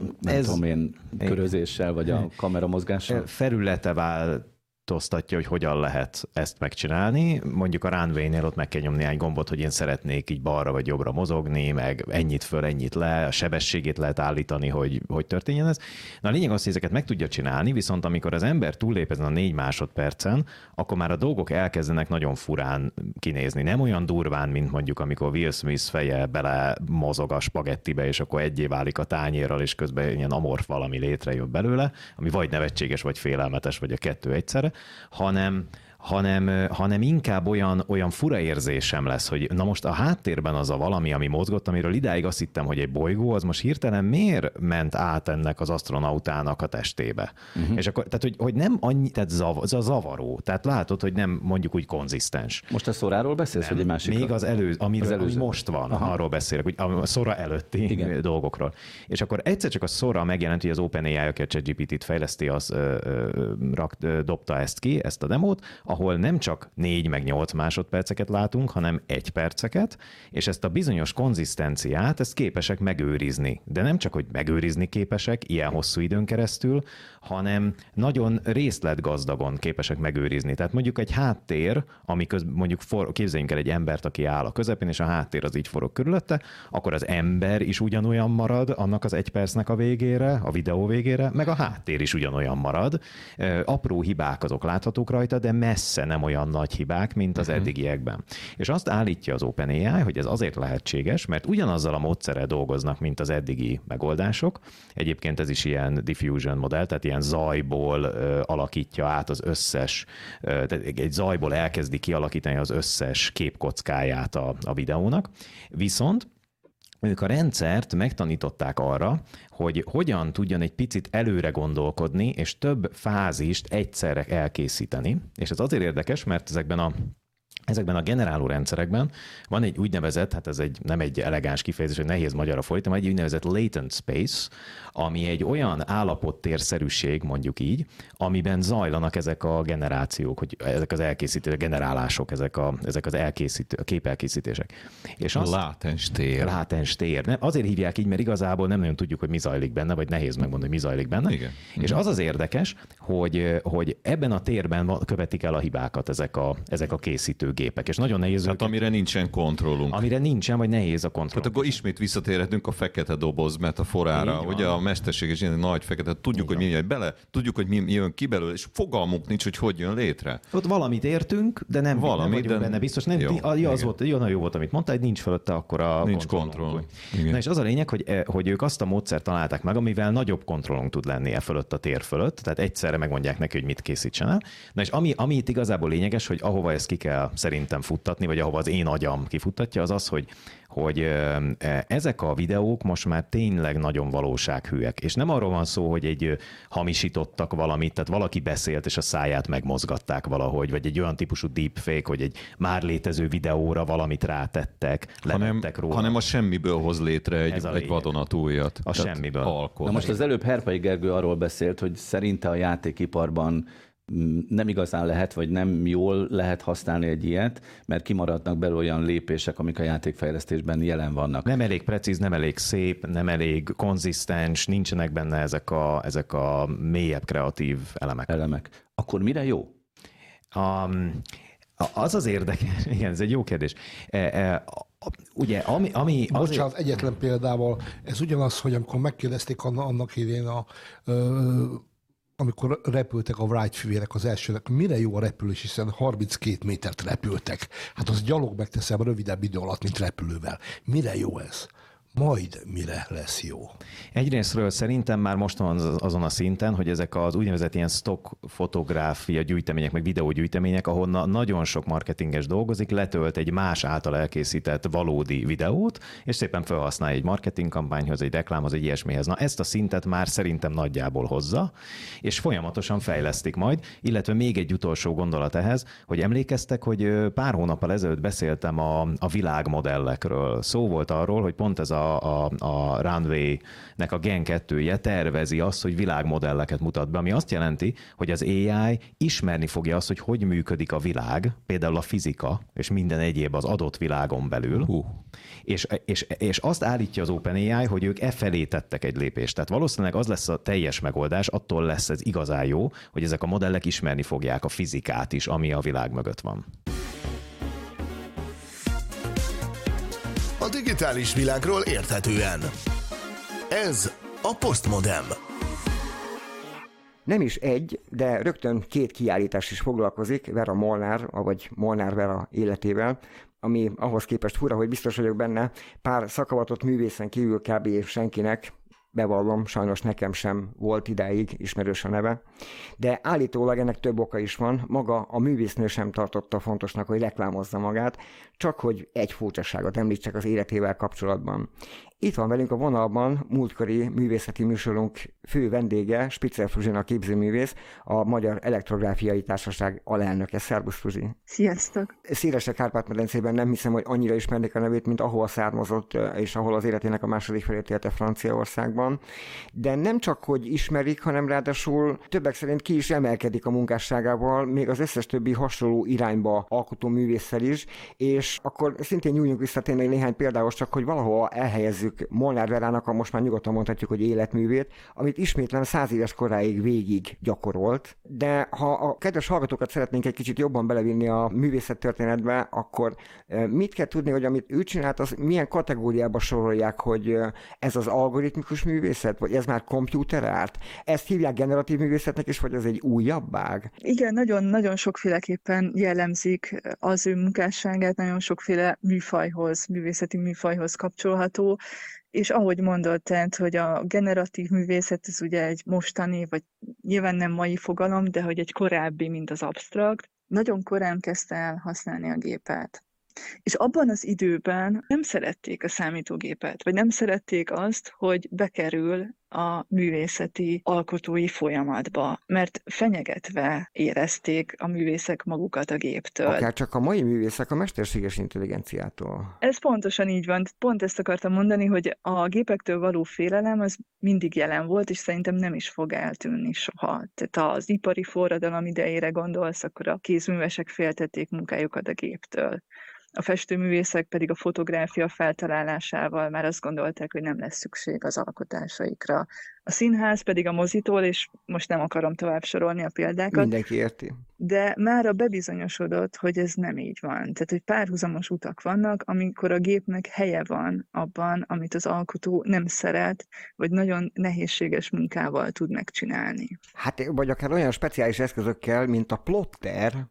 nem Ez, tudom én, körözéssel, vagy a kamera mozgással? Felülete vált változtatja, hogy hogyan lehet ezt megcsinálni. Mondjuk a runway-nél ott meg kell nyomni egy gombot, hogy én szeretnék így balra vagy jobbra mozogni, meg ennyit föl, ennyit le, a sebességét lehet állítani, hogy, hogy történjen ez. Na a lényeg az, hogy ezeket meg tudja csinálni, viszont amikor az ember túllép ezen a négy másodpercen, akkor már a dolgok elkezdenek nagyon furán kinézni. Nem olyan durván, mint mondjuk amikor Will Smith feje bele mozog a spagettibe, és akkor egyé válik a tányérral, és közben ilyen amorf valami létrejön belőle, ami vagy nevetséges, vagy félelmetes, vagy a kettő egyszerre, hanem hanem, hanem inkább olyan, olyan fura érzésem lesz, hogy na most a háttérben az a valami, ami mozgott, amiről idáig azt hittem, hogy egy bolygó, az most hirtelen miért ment át ennek az astronautának a testébe? Uh-huh. És akkor, tehát, hogy, hogy nem annyi, tehát zav, az a zavaró, tehát látod, hogy nem mondjuk úgy konzisztens. Most a szoráról beszélsz, nem, vagy egy másik? Még az, elő, amiről, az előző. most van, Aha. arról beszélek, hogy a szora előtti Igen. dolgokról. És akkor egyszer csak a szora megjelent, hogy az OpenAI, aki a ChatGPT-t fejleszti, az ö, ö, rak, ö, dobta ezt ki, ezt a demót, ahol nem csak 4 meg 8 másodperceket látunk, hanem egy perceket, és ezt a bizonyos konzisztenciát, ezt képesek megőrizni. De nem csak, hogy megőrizni képesek ilyen hosszú időn keresztül, hanem nagyon részletgazdagon képesek megőrizni. Tehát mondjuk egy háttér, ami köz, mondjuk for, képzeljünk el egy embert, aki áll a közepén, és a háttér az így forog körülötte, akkor az ember is ugyanolyan marad annak az egy percnek a végére, a videó végére, meg a háttér is ugyanolyan marad. Apró hibák azok láthatók rajta, de messze nem olyan nagy hibák, mint az uh-huh. eddigiekben. És azt állítja az OpenAI, hogy ez azért lehetséges, mert ugyanazzal a módszerrel dolgoznak, mint az eddigi megoldások. Egyébként ez is ilyen diffusion modell, tehát ilyen zajból ö, alakítja át az összes, ö, tehát egy zajból elkezdi kialakítani az összes képkockáját a, a videónak. Viszont ők a rendszert megtanították arra, hogy hogyan tudjon egy picit előre gondolkodni, és több fázist egyszerre elkészíteni. És ez azért érdekes, mert ezekben a Ezekben a generáló rendszerekben van egy úgynevezett, hát ez egy, nem egy elegáns kifejezés, hogy nehéz magyarra fordítani, egy úgynevezett latent space, ami egy olyan állapottérszerűség, mondjuk így, amiben zajlanak ezek a generációk, hogy ezek az elkészítő generálások, ezek, a, ezek az elkészítő, a képelkészítések. És az, látens tér. Látens tér. Nem, azért hívják így, mert igazából nem nagyon tudjuk, hogy mi zajlik benne, vagy nehéz megmondani, hogy mi zajlik benne. Igen. És az az érdekes, hogy, hogy ebben a térben követik el a hibákat ezek a, ezek a készítő gépek, és nagyon nehéz Hát őket, amire nincsen kontrollunk. Amire nincsen, vagy nehéz a kontroll. Hát akkor ismét visszatérhetünk a fekete doboz metaforára, ugye a mesterséges ilyen nagy fekete, tudjuk, Így hogy mi jön bele, tudjuk, hogy mi jön ki belőle, és fogalmunk nincs, hogy hogy jön létre. Ott valamit értünk, de nem, Valami, de... benne biztos. Nem, jó, jó, az volt, jó, jó volt, amit mondtál, hogy nincs fölötte akkor a Nincs kontroll. Na és az a lényeg, hogy, eh, hogy ők azt a módszert találták meg, amivel nagyobb kontrollunk tud lenni e fölött a tér fölött, tehát egyszerre megmondják neki, hogy mit készítsen el. Na és ami, ami itt igazából lényeges, hogy ahova ezt ki kell szerintem futtatni, vagy ahova az én agyam kifuttatja, az az, hogy hogy e, ezek a videók most már tényleg nagyon valósághűek. És nem arról van szó, hogy egy hamisítottak valamit, tehát valaki beszélt, és a száját megmozgatták valahogy, vagy egy olyan típusú deepfake, hogy egy már létező videóra valamit rátettek, hanem, róla. Hanem a semmiből hoz létre egy, egy vadonatújat. A semmiből. Alkot. Na most az előbb Herpai Gergő arról beszélt, hogy szerinte a játékiparban nem igazán lehet, vagy nem jól lehet használni egy ilyet, mert kimaradnak belőle olyan lépések, amik a játékfejlesztésben jelen vannak. Nem elég precíz, nem elég szép, nem elég konzisztens, nincsenek benne ezek a, ezek a mélyebb kreatív elemek. Elemek. Akkor mire jó? Um, az az érdekes, igen, ez egy jó kérdés. E, e, ugye, ami... ami Bocsánat, azért... egyetlen példával, ez ugyanaz, hogy amikor megkérdezték annak idén a amikor repültek a Wright fivérek az elsőnek, mire jó a repülés, hiszen 32 métert repültek. Hát az gyalog megteszem rövidebb idő alatt, mint repülővel. Mire jó ez? Majd mire lesz jó. Egyrésztről szerintem már most van azon a szinten, hogy ezek az úgynevezett ilyen stock fotográfia gyűjtemények, meg videógyűjtemények, ahonnan nagyon sok marketinges dolgozik, letölt egy más által elkészített valódi videót, és szépen felhasználja egy marketing kampányhoz, egy reklámhoz, egy ilyesmihez. Na ezt a szintet már szerintem nagyjából hozza, és folyamatosan fejlesztik majd, illetve még egy utolsó gondolat ehhez, hogy emlékeztek, hogy pár hónappal ezelőtt beszéltem a, a világmodellekről. Szó volt arról, hogy pont ez a a, a Runway-nek a Gen 2-je tervezi azt, hogy világmodelleket mutat be, ami azt jelenti, hogy az AI ismerni fogja azt, hogy hogy működik a világ, például a fizika, és minden egyéb az adott világon belül, uh. és, és, és azt állítja az OpenAI, hogy ők e felé tettek egy lépést. Tehát valószínűleg az lesz a teljes megoldás, attól lesz ez igazán jó, hogy ezek a modellek ismerni fogják a fizikát is, ami a világ mögött van. Digitális világról érthetően. Ez a Postmodem. Nem is egy, de rögtön két kiállítás is foglalkozik Vera Molnár, vagy Molnár Vera életével, ami ahhoz képest fura, hogy biztos vagyok benne, pár szakavatott művészen kívül kb. senkinek bevallom, sajnos nekem sem volt idáig ismerős a neve, de állítólag ennek több oka is van, maga a művésznő sem tartotta fontosnak, hogy reklámozza magát, csak hogy egy furcsaságot említsek az életével kapcsolatban. Itt van velünk a vonalban múltkori művészeti műsorunk fő vendége, Spitzer Fruzsina képzőművész, a Magyar Elektrográfiai Társaság alelnöke. Szerbusz Fruzsi! Sziasztok! Szélesre Kárpát-medencében nem hiszem, hogy annyira ismernék a nevét, mint ahol származott, és ahol az életének a második felét élte Franciaországban. De nem csak, hogy ismerik, hanem ráadásul többek szerint ki is emelkedik a munkásságával, még az összes többi hasonló irányba alkotó művésszel is, és akkor szintén nyújjunk vissza tényleg néhány példához csak, hogy valahol elhelyezzük Molnár Verának a most már nyugodtan mondhatjuk, hogy életművét, amit ismétlen száz éves koráig végig gyakorolt. De ha a kedves hallgatókat szeretnénk egy kicsit jobban belevinni a művészet történetbe, akkor eh, mit kell tudni, hogy amit ő csinált, az milyen kategóriába sorolják, hogy eh, ez az algoritmikus művészet, vagy ez már komputerárt? Ezt hívják generatív művészetnek is, vagy ez egy újabb ág? Igen, nagyon-nagyon sokféleképpen jellemzik az ő munkásságát, nagyon sokféle műfajhoz, művészeti műfajhoz kapcsolható és ahogy mondod, tehát, hogy a generatív művészet, ez ugye egy mostani, vagy nyilván nem mai fogalom, de hogy egy korábbi, mint az absztrakt, nagyon korán kezdte el használni a gépet. És abban az időben nem szerették a számítógépet, vagy nem szerették azt, hogy bekerül a művészeti alkotói folyamatba, mert fenyegetve érezték a művészek magukat a géptől. Akár csak a mai művészek a mesterséges intelligenciától. Ez pontosan így van. Pont ezt akartam mondani, hogy a gépektől való félelem az mindig jelen volt, és szerintem nem is fog eltűnni soha. Tehát az ipari forradalom idejére gondolsz, akkor a kézművesek féltették munkájukat a géptől a festőművészek pedig a fotográfia feltalálásával már azt gondolták, hogy nem lesz szükség az alkotásaikra. A színház pedig a mozitól, és most nem akarom tovább sorolni a példákat. Mindenki érti. De már a bebizonyosodott, hogy ez nem így van. Tehát, hogy párhuzamos utak vannak, amikor a gépnek helye van abban, amit az alkotó nem szeret, vagy nagyon nehézséges munkával tud megcsinálni. Hát, vagy akár olyan speciális eszközökkel, mint a plotter,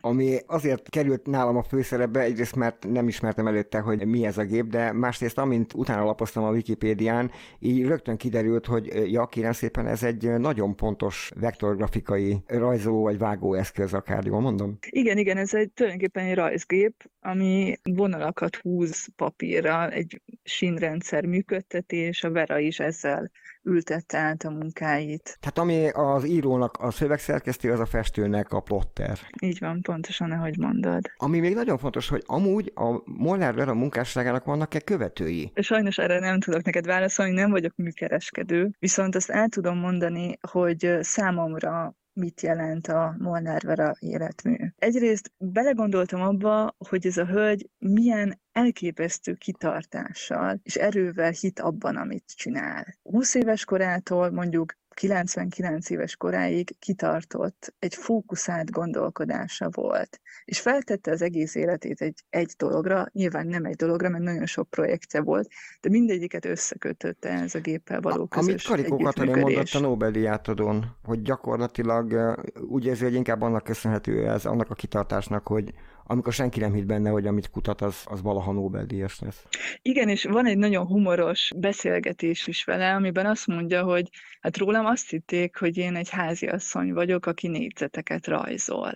ami azért került nálam a főszerepbe, egyrészt mert nem ismertem előtte, hogy mi ez a gép, de másrészt amint utána lapoztam a Wikipédián, így rögtön kiderült, hogy ja, kérem szépen, ez egy nagyon pontos vektorgrafikai rajzoló vagy vágó eszköz, akár jól mondom? Igen, igen, ez egy tulajdonképpen egy rajzgép, ami vonalakat húz papírra, egy sínrendszer működtetés, a Vera is ezzel ültette át a munkáit. Tehát ami az írónak a szövegszerkesztő, az a festőnek a plotter. Így van, pontosan, ahogy mondod. Ami még nagyon fontos, hogy amúgy a Molnár Vera munkásságának vannak-e követői? Sajnos erre nem tudok neked válaszolni, nem vagyok műkereskedő, viszont azt el tudom mondani, hogy számomra mit jelent a Molnár Vera életmű. Egyrészt belegondoltam abba, hogy ez a hölgy milyen elképesztő kitartással és erővel hit abban, amit csinál. 20 éves korától mondjuk 99 éves koráig kitartott, egy fókuszált gondolkodása volt, és feltette az egész életét egy, egy dologra, nyilván nem egy dologra, mert nagyon sok projektje volt, de mindegyiket összekötötte ez a géppel való közös Amit Karikó Katalin mondott a Nobel-díj átadón, hogy gyakorlatilag úgy érzi, hogy inkább annak köszönhető ez, annak a kitartásnak, hogy amikor senki nem hitt benne, hogy amit kutat, az, az valaha Nobel-díjas lesz. Igen, és van egy nagyon humoros beszélgetés is vele, amiben azt mondja, hogy hát rólam azt hitték, hogy én egy háziasszony vagyok, aki négyzeteket rajzol.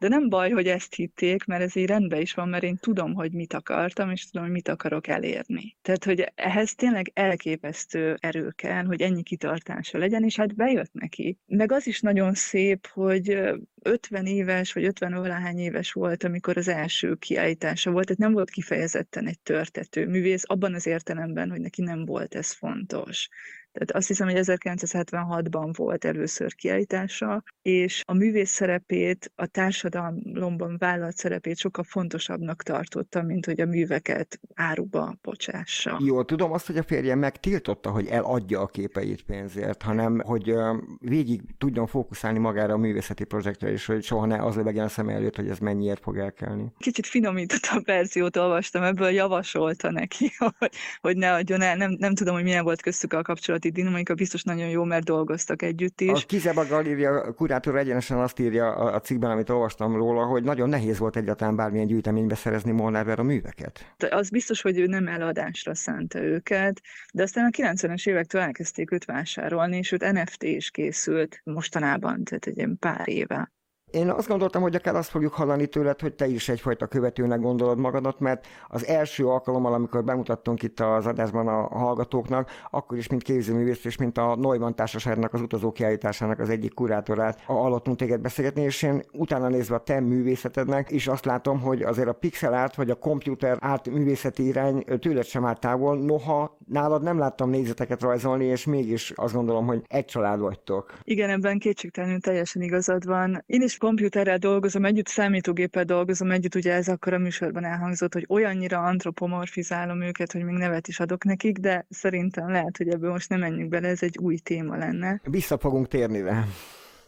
De nem baj, hogy ezt hitték, mert ez így rendben is van, mert én tudom, hogy mit akartam, és tudom, hogy mit akarok elérni. Tehát, hogy ehhez tényleg elképesztő erő kell, hogy ennyi kitartása legyen, és hát bejött neki. Meg az is nagyon szép, hogy 50 éves, vagy 50 valahány éves volt, amikor az első kiállítása volt, tehát nem volt kifejezetten egy törtető művész, abban az értelemben, hogy neki nem volt ez fontos. Tehát azt hiszem, hogy 1976-ban volt először kiállítása, és a művész szerepét, a társadalomban vállalt szerepét sokkal fontosabbnak tartotta, mint hogy a műveket áruba bocsássa. Jól tudom azt, hogy a férje megtiltotta, hogy eladja a képeit pénzért, hanem hogy végig tudjon fókuszálni magára a művészeti projektre, és hogy soha ne az lebegjen a szem előtt, hogy ez mennyiért fog elkelni. Kicsit finomítottabb verziót olvastam, ebből javasolta neki, hogy, hogy ne adjon el. Nem, nem tudom, hogy milyen volt köztük a kapcsolat kapcsolati dinamika biztos nagyon jó, mert dolgoztak együtt is. A Kizeba Galéria kurátor egyenesen azt írja a cikkben, amit olvastam róla, hogy nagyon nehéz volt egyáltalán bármilyen gyűjteménybe szerezni Molnár a műveket. Az biztos, hogy ő nem eladásra szánta őket, de aztán a 90-es évektől elkezdték őt vásárolni, és őt NFT is készült mostanában, tehát egy pár éve. Én azt gondoltam, hogy akár azt fogjuk hallani tőled, hogy te is egyfajta követőnek gondolod magadat, mert az első alkalommal, amikor bemutattunk itt az adásban a hallgatóknak, akkor is, mint képzőművész, és mint a Neumann Társaságnak az utazó kiállításának az egyik kurátorát hallottunk téged beszélgetni, és én utána nézve a te művészetednek, és azt látom, hogy azért a pixel art vagy a komputer art művészeti irány tőled sem áll távol, noha nálad nem láttam nézeteket rajzolni, és mégis azt gondolom, hogy egy család vagytok. Igen, ebben kétségtelenül teljesen igazad van. Én is komputerrel dolgozom együtt, számítógéppel dolgozom együtt, ugye ez akkor a műsorban elhangzott, hogy olyannyira antropomorfizálom őket, hogy még nevet is adok nekik, de szerintem lehet, hogy ebből most nem menjünk bele, ez egy új téma lenne. Vissza fogunk térni rá.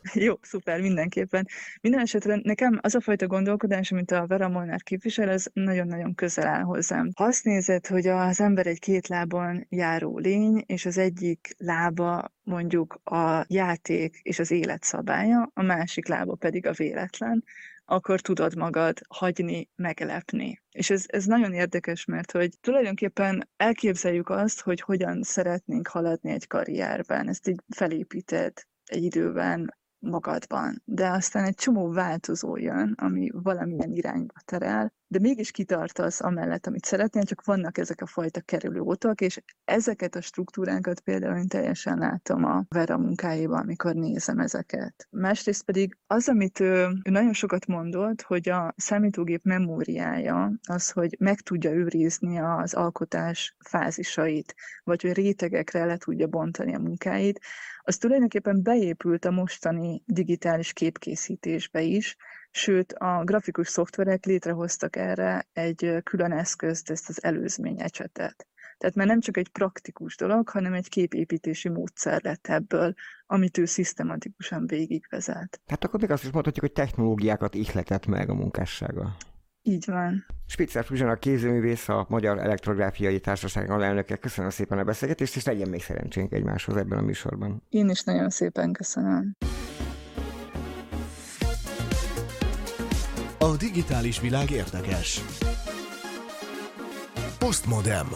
Jó, szuper, mindenképpen. Minden esetre nekem az a fajta gondolkodás, amit a Vera Molnár képvisel, az nagyon-nagyon közel áll hozzám. Ha azt nézed, hogy az ember egy két lábon járó lény, és az egyik lába mondjuk a játék és az élet szabálya, a másik lába pedig a véletlen, akkor tudod magad hagyni, meglepni. És ez, ez nagyon érdekes, mert hogy tulajdonképpen elképzeljük azt, hogy hogyan szeretnénk haladni egy karrierben. Ezt így felépíted egy időben, magadban, de aztán egy csomó változó jön, ami valamilyen irányba terel, de mégis kitartasz amellett, amit szeretnél, csak vannak ezek a fajta kerülő utak, és ezeket a struktúránkat például én teljesen látom a Vera munkáiban, amikor nézem ezeket. Másrészt pedig az, amit ő, ő nagyon sokat mondott, hogy a számítógép memóriája az, hogy meg tudja őrizni az alkotás fázisait, vagy hogy rétegekre le tudja bontani a munkáit, az tulajdonképpen beépült a mostani digitális képkészítésbe is, sőt a grafikus szoftverek létrehoztak erre egy külön eszközt, ezt az előzményecsetet. Tehát már nem csak egy praktikus dolog, hanem egy képépítési módszer lett ebből, amit ő szisztematikusan végigvezet. Tehát akkor még azt is mondhatjuk, hogy technológiákat ihletett meg a munkássága. Így van. Spitzer Fuzsan a kézművész, a Magyar Elektrográfiai Társaság alelnöke. Köszönöm szépen a beszélgetést, és legyen még szerencsénk egymáshoz ebben a műsorban. Én is nagyon szépen köszönöm. A digitális világ érdekes. Postmodem.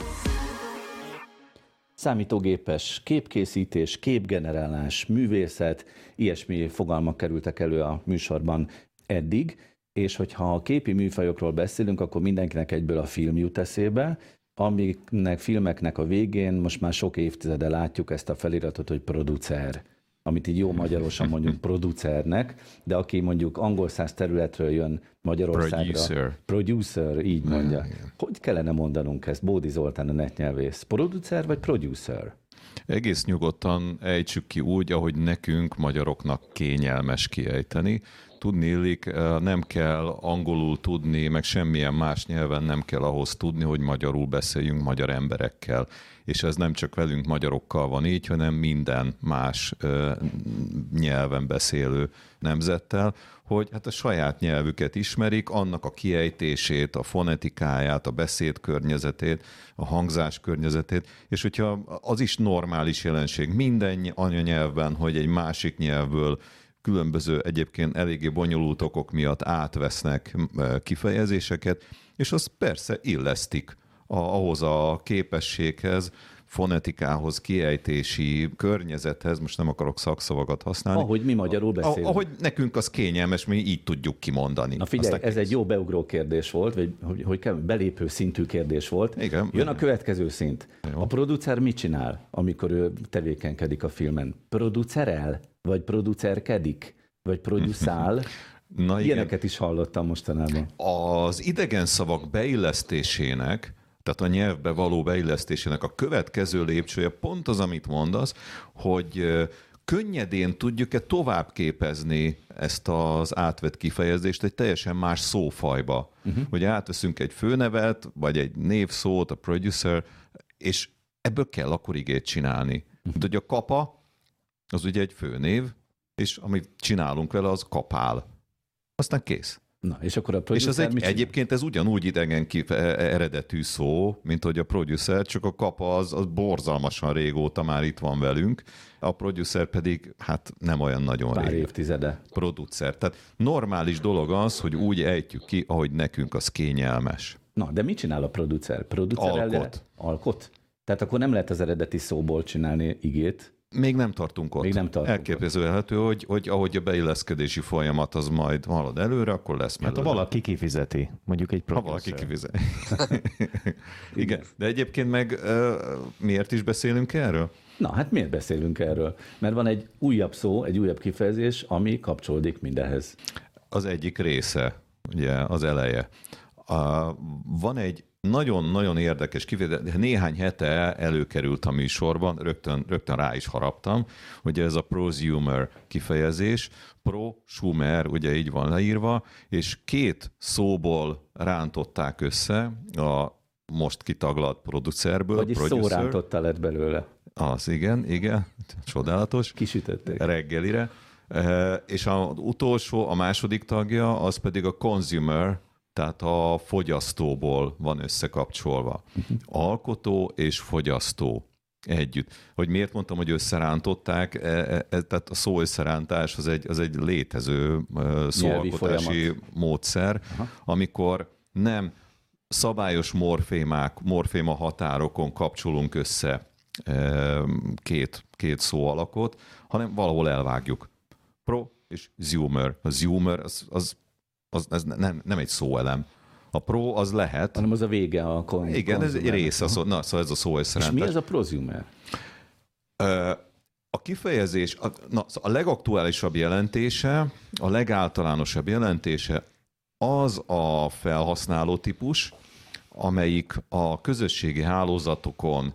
Számítógépes képkészítés, képgenerálás, művészet, ilyesmi fogalmak kerültek elő a műsorban eddig, és hogyha a képi műfajokról beszélünk, akkor mindenkinek egyből a film jut eszébe, amiknek filmeknek a végén most már sok évtizede látjuk ezt a feliratot, hogy producer amit így jó magyarosan mondjuk producernek, de aki mondjuk angol száz területről jön Magyarországra. Producer. Producer, így mondja. Igen. Hogy kellene mondanunk ezt? Bódi Zoltán a netnyelvész. Producer vagy producer? Egész nyugodtan ejtsük ki úgy, ahogy nekünk, magyaroknak kényelmes kiejteni. Tudni illik, eh, nem kell angolul tudni, meg semmilyen más nyelven nem kell ahhoz tudni, hogy magyarul beszéljünk magyar emberekkel és ez nem csak velünk magyarokkal van így, hanem minden más nyelven beszélő nemzettel, hogy hát a saját nyelvüket ismerik, annak a kiejtését, a fonetikáját, a beszédkörnyezetét, a hangzás környezetét, és hogyha az is normális jelenség minden anyanyelvben, hogy egy másik nyelvből különböző egyébként eléggé bonyolult okok miatt átvesznek kifejezéseket, és az persze illesztik a, ahhoz a képességhez, fonetikához, kiejtési környezethez, most nem akarok szakszavakat használni. Ahogy mi magyarul beszélünk. Ahogy nekünk az kényelmes, mi így tudjuk kimondani. Na figyelj, Aztán ez kész. egy jó beugró kérdés volt, vagy hogy, hogy kell, belépő szintű kérdés volt. Igen. Jön a következő szint. Jó. A producer mit csinál, amikor ő tevékenykedik a filmen? Producerel? Vagy producerkedik? Vagy producál? Na Ilyeneket igen. is hallottam mostanában. Az idegen szavak beillesztésének tehát a nyelvbe való beillesztésének a következő lépcsője pont az, amit mondasz, hogy könnyedén tudjuk-e tovább képezni ezt az átvett kifejezést egy teljesen más szófajba. Uh-huh. Hogy átveszünk egy főnevet, vagy egy névszót, a producer, és ebből kell akkor igét csinálni. Uh-huh. hogy a kapa, az ugye egy főnév, és amit csinálunk vele, az kapál. Aztán kész. Na, és akkor a És az egy, egyébként ez ugyanúgy idegen ki, e- e- eredetű szó, mint hogy a producer, csak a kapa az, az borzalmasan régóta már itt van velünk, a producer pedig hát nem olyan nagyon Pár rég. évtizede. Producer. Tehát normális dolog az, hogy úgy ejtjük ki, ahogy nekünk az kényelmes. Na, de mit csinál a producer? Producer Alkot. Ellen? Alkot? Tehát akkor nem lehet az eredeti szóból csinálni igét, még nem tartunk ott. Még nem tartunk Elképzelhető, hogy, hogy ahogy a beilleszkedési folyamat az majd halad előre, akkor lesz mellőle. Hát ha valaki kifizeti, mondjuk egy producer. Ha valaki kifizeti. Igen, de egyébként meg miért is beszélünk erről? Na, hát miért beszélünk erről? Mert van egy újabb szó, egy újabb kifejezés, ami kapcsolódik mindenhez. Az egyik része, ugye, az eleje. A, van egy nagyon-nagyon érdekes kivétel, néhány hete előkerült a műsorban, rögtön, rögtön rá is haraptam, hogy ez a prosumer kifejezés, prosumer, ugye így van leírva, és két szóból rántották össze a most kitaglalt producerből. Vagyis szó rántotta lett belőle. Az, igen, igen, csodálatos. Kisütötték. Reggelire. És az utolsó, a második tagja, az pedig a consumer, tehát a fogyasztóból van összekapcsolva. Alkotó és fogyasztó együtt. Hogy miért mondtam, hogy összerántották, e, e, e, tehát a szó összerántás az egy, az egy létező szóalkotási módszer, Aha. amikor nem szabályos morfémák, morféma határokon kapcsolunk össze e, két, két szó alakot, hanem valahol elvágjuk. Pro és zoomer. A zoomer az, az az, ez nem, nem egy szóelem. A pro az lehet. Hanem az a vége a kon- Igen, ez egy része, a szó, na, szóval ez a szó És mi ez a prosumer? A kifejezés, a, na, szóval a legaktuálisabb jelentése, a legáltalánosabb jelentése az a felhasználó típus, amelyik a közösségi hálózatokon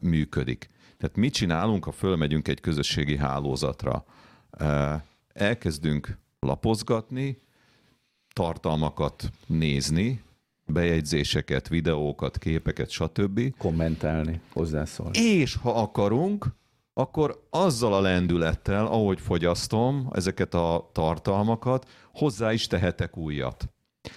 működik. Tehát mit csinálunk, ha fölmegyünk egy közösségi hálózatra? Elkezdünk lapozgatni, tartalmakat nézni, bejegyzéseket, videókat, képeket, stb. Kommentálni, hozzászólni. És ha akarunk, akkor azzal a lendülettel, ahogy fogyasztom ezeket a tartalmakat, hozzá is tehetek újat.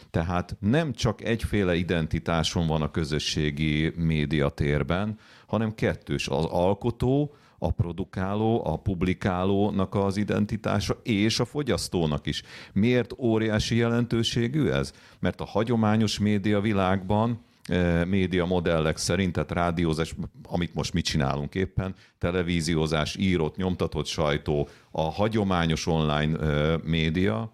Tehát nem csak egyféle identitásom van a közösségi médiatérben, hanem kettős. Az alkotó a produkáló, a publikálónak az identitása, és a fogyasztónak is. Miért óriási jelentőségű ez? Mert a hagyományos média világban eh, média modellek szerint, tehát rádiózás, amit most mit csinálunk éppen, televíziózás, írott, nyomtatott sajtó, a hagyományos online eh, média,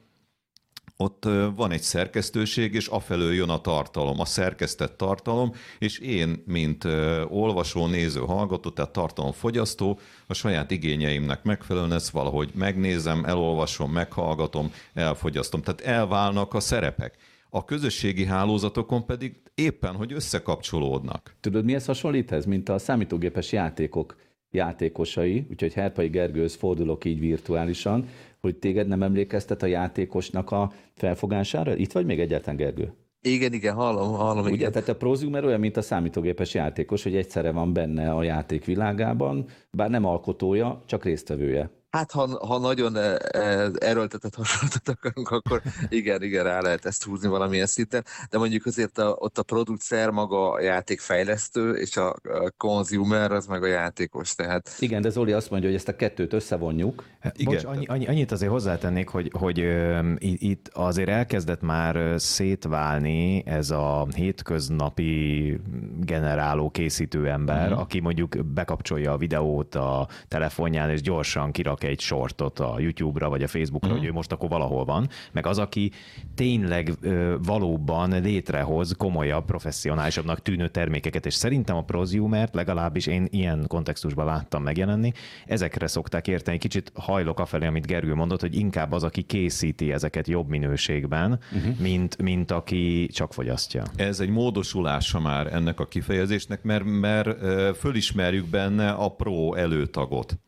ott van egy szerkesztőség, és afelől jön a tartalom, a szerkesztett tartalom, és én, mint olvasó, néző, hallgató, tehát tartalomfogyasztó, a saját igényeimnek megfelelően ezt valahogy megnézem, elolvasom, meghallgatom, elfogyasztom. Tehát elválnak a szerepek. A közösségi hálózatokon pedig éppen, hogy összekapcsolódnak. Tudod, mihez hasonlít ez, mint a számítógépes játékok játékosai, úgyhogy Herpai Gergőhöz fordulok így virtuálisan, hogy téged nem emlékeztet a játékosnak a felfogására? Itt vagy még egyáltalán, Gergő? Igen, igen, hallom, hallom. Ugye, igen. tehát a prosumer olyan, mint a számítógépes játékos, hogy egyszerre van benne a játék világában, bár nem alkotója, csak résztvevője. Hát, ha, ha nagyon e, e, erőltetett hasonlatot akarunk, akkor igen, igen, rá lehet ezt húzni valamilyen szinten, de mondjuk azért a, ott a producer maga a játékfejlesztő, és a, a consumer az meg a játékos, tehát... Igen, de Zoli azt mondja, hogy ezt a kettőt összevonjuk. Igen. Bocs, annyi, annyi, annyit azért hozzátennék, hogy, hogy uh, itt azért elkezdett már szétválni ez a hétköznapi generáló készítő ember, uh-huh. aki mondjuk bekapcsolja a videót a telefonján, és gyorsan kirak egy sortot a YouTube-ra vagy a Facebookra, uh-huh. hogy ő most akkor valahol van, meg az, aki tényleg ö, valóban létrehoz komolyabb, professzionálisabbnak tűnő termékeket, és szerintem a prosumert legalábbis én ilyen kontextusban láttam megjelenni, ezekre szokták érteni, kicsit hajlok afelé, amit Gergő mondott, hogy inkább az, aki készíti ezeket jobb minőségben, uh-huh. mint, mint aki csak fogyasztja. Ez egy módosulása már ennek a kifejezésnek, mert, mert fölismerjük benne a pro előtagot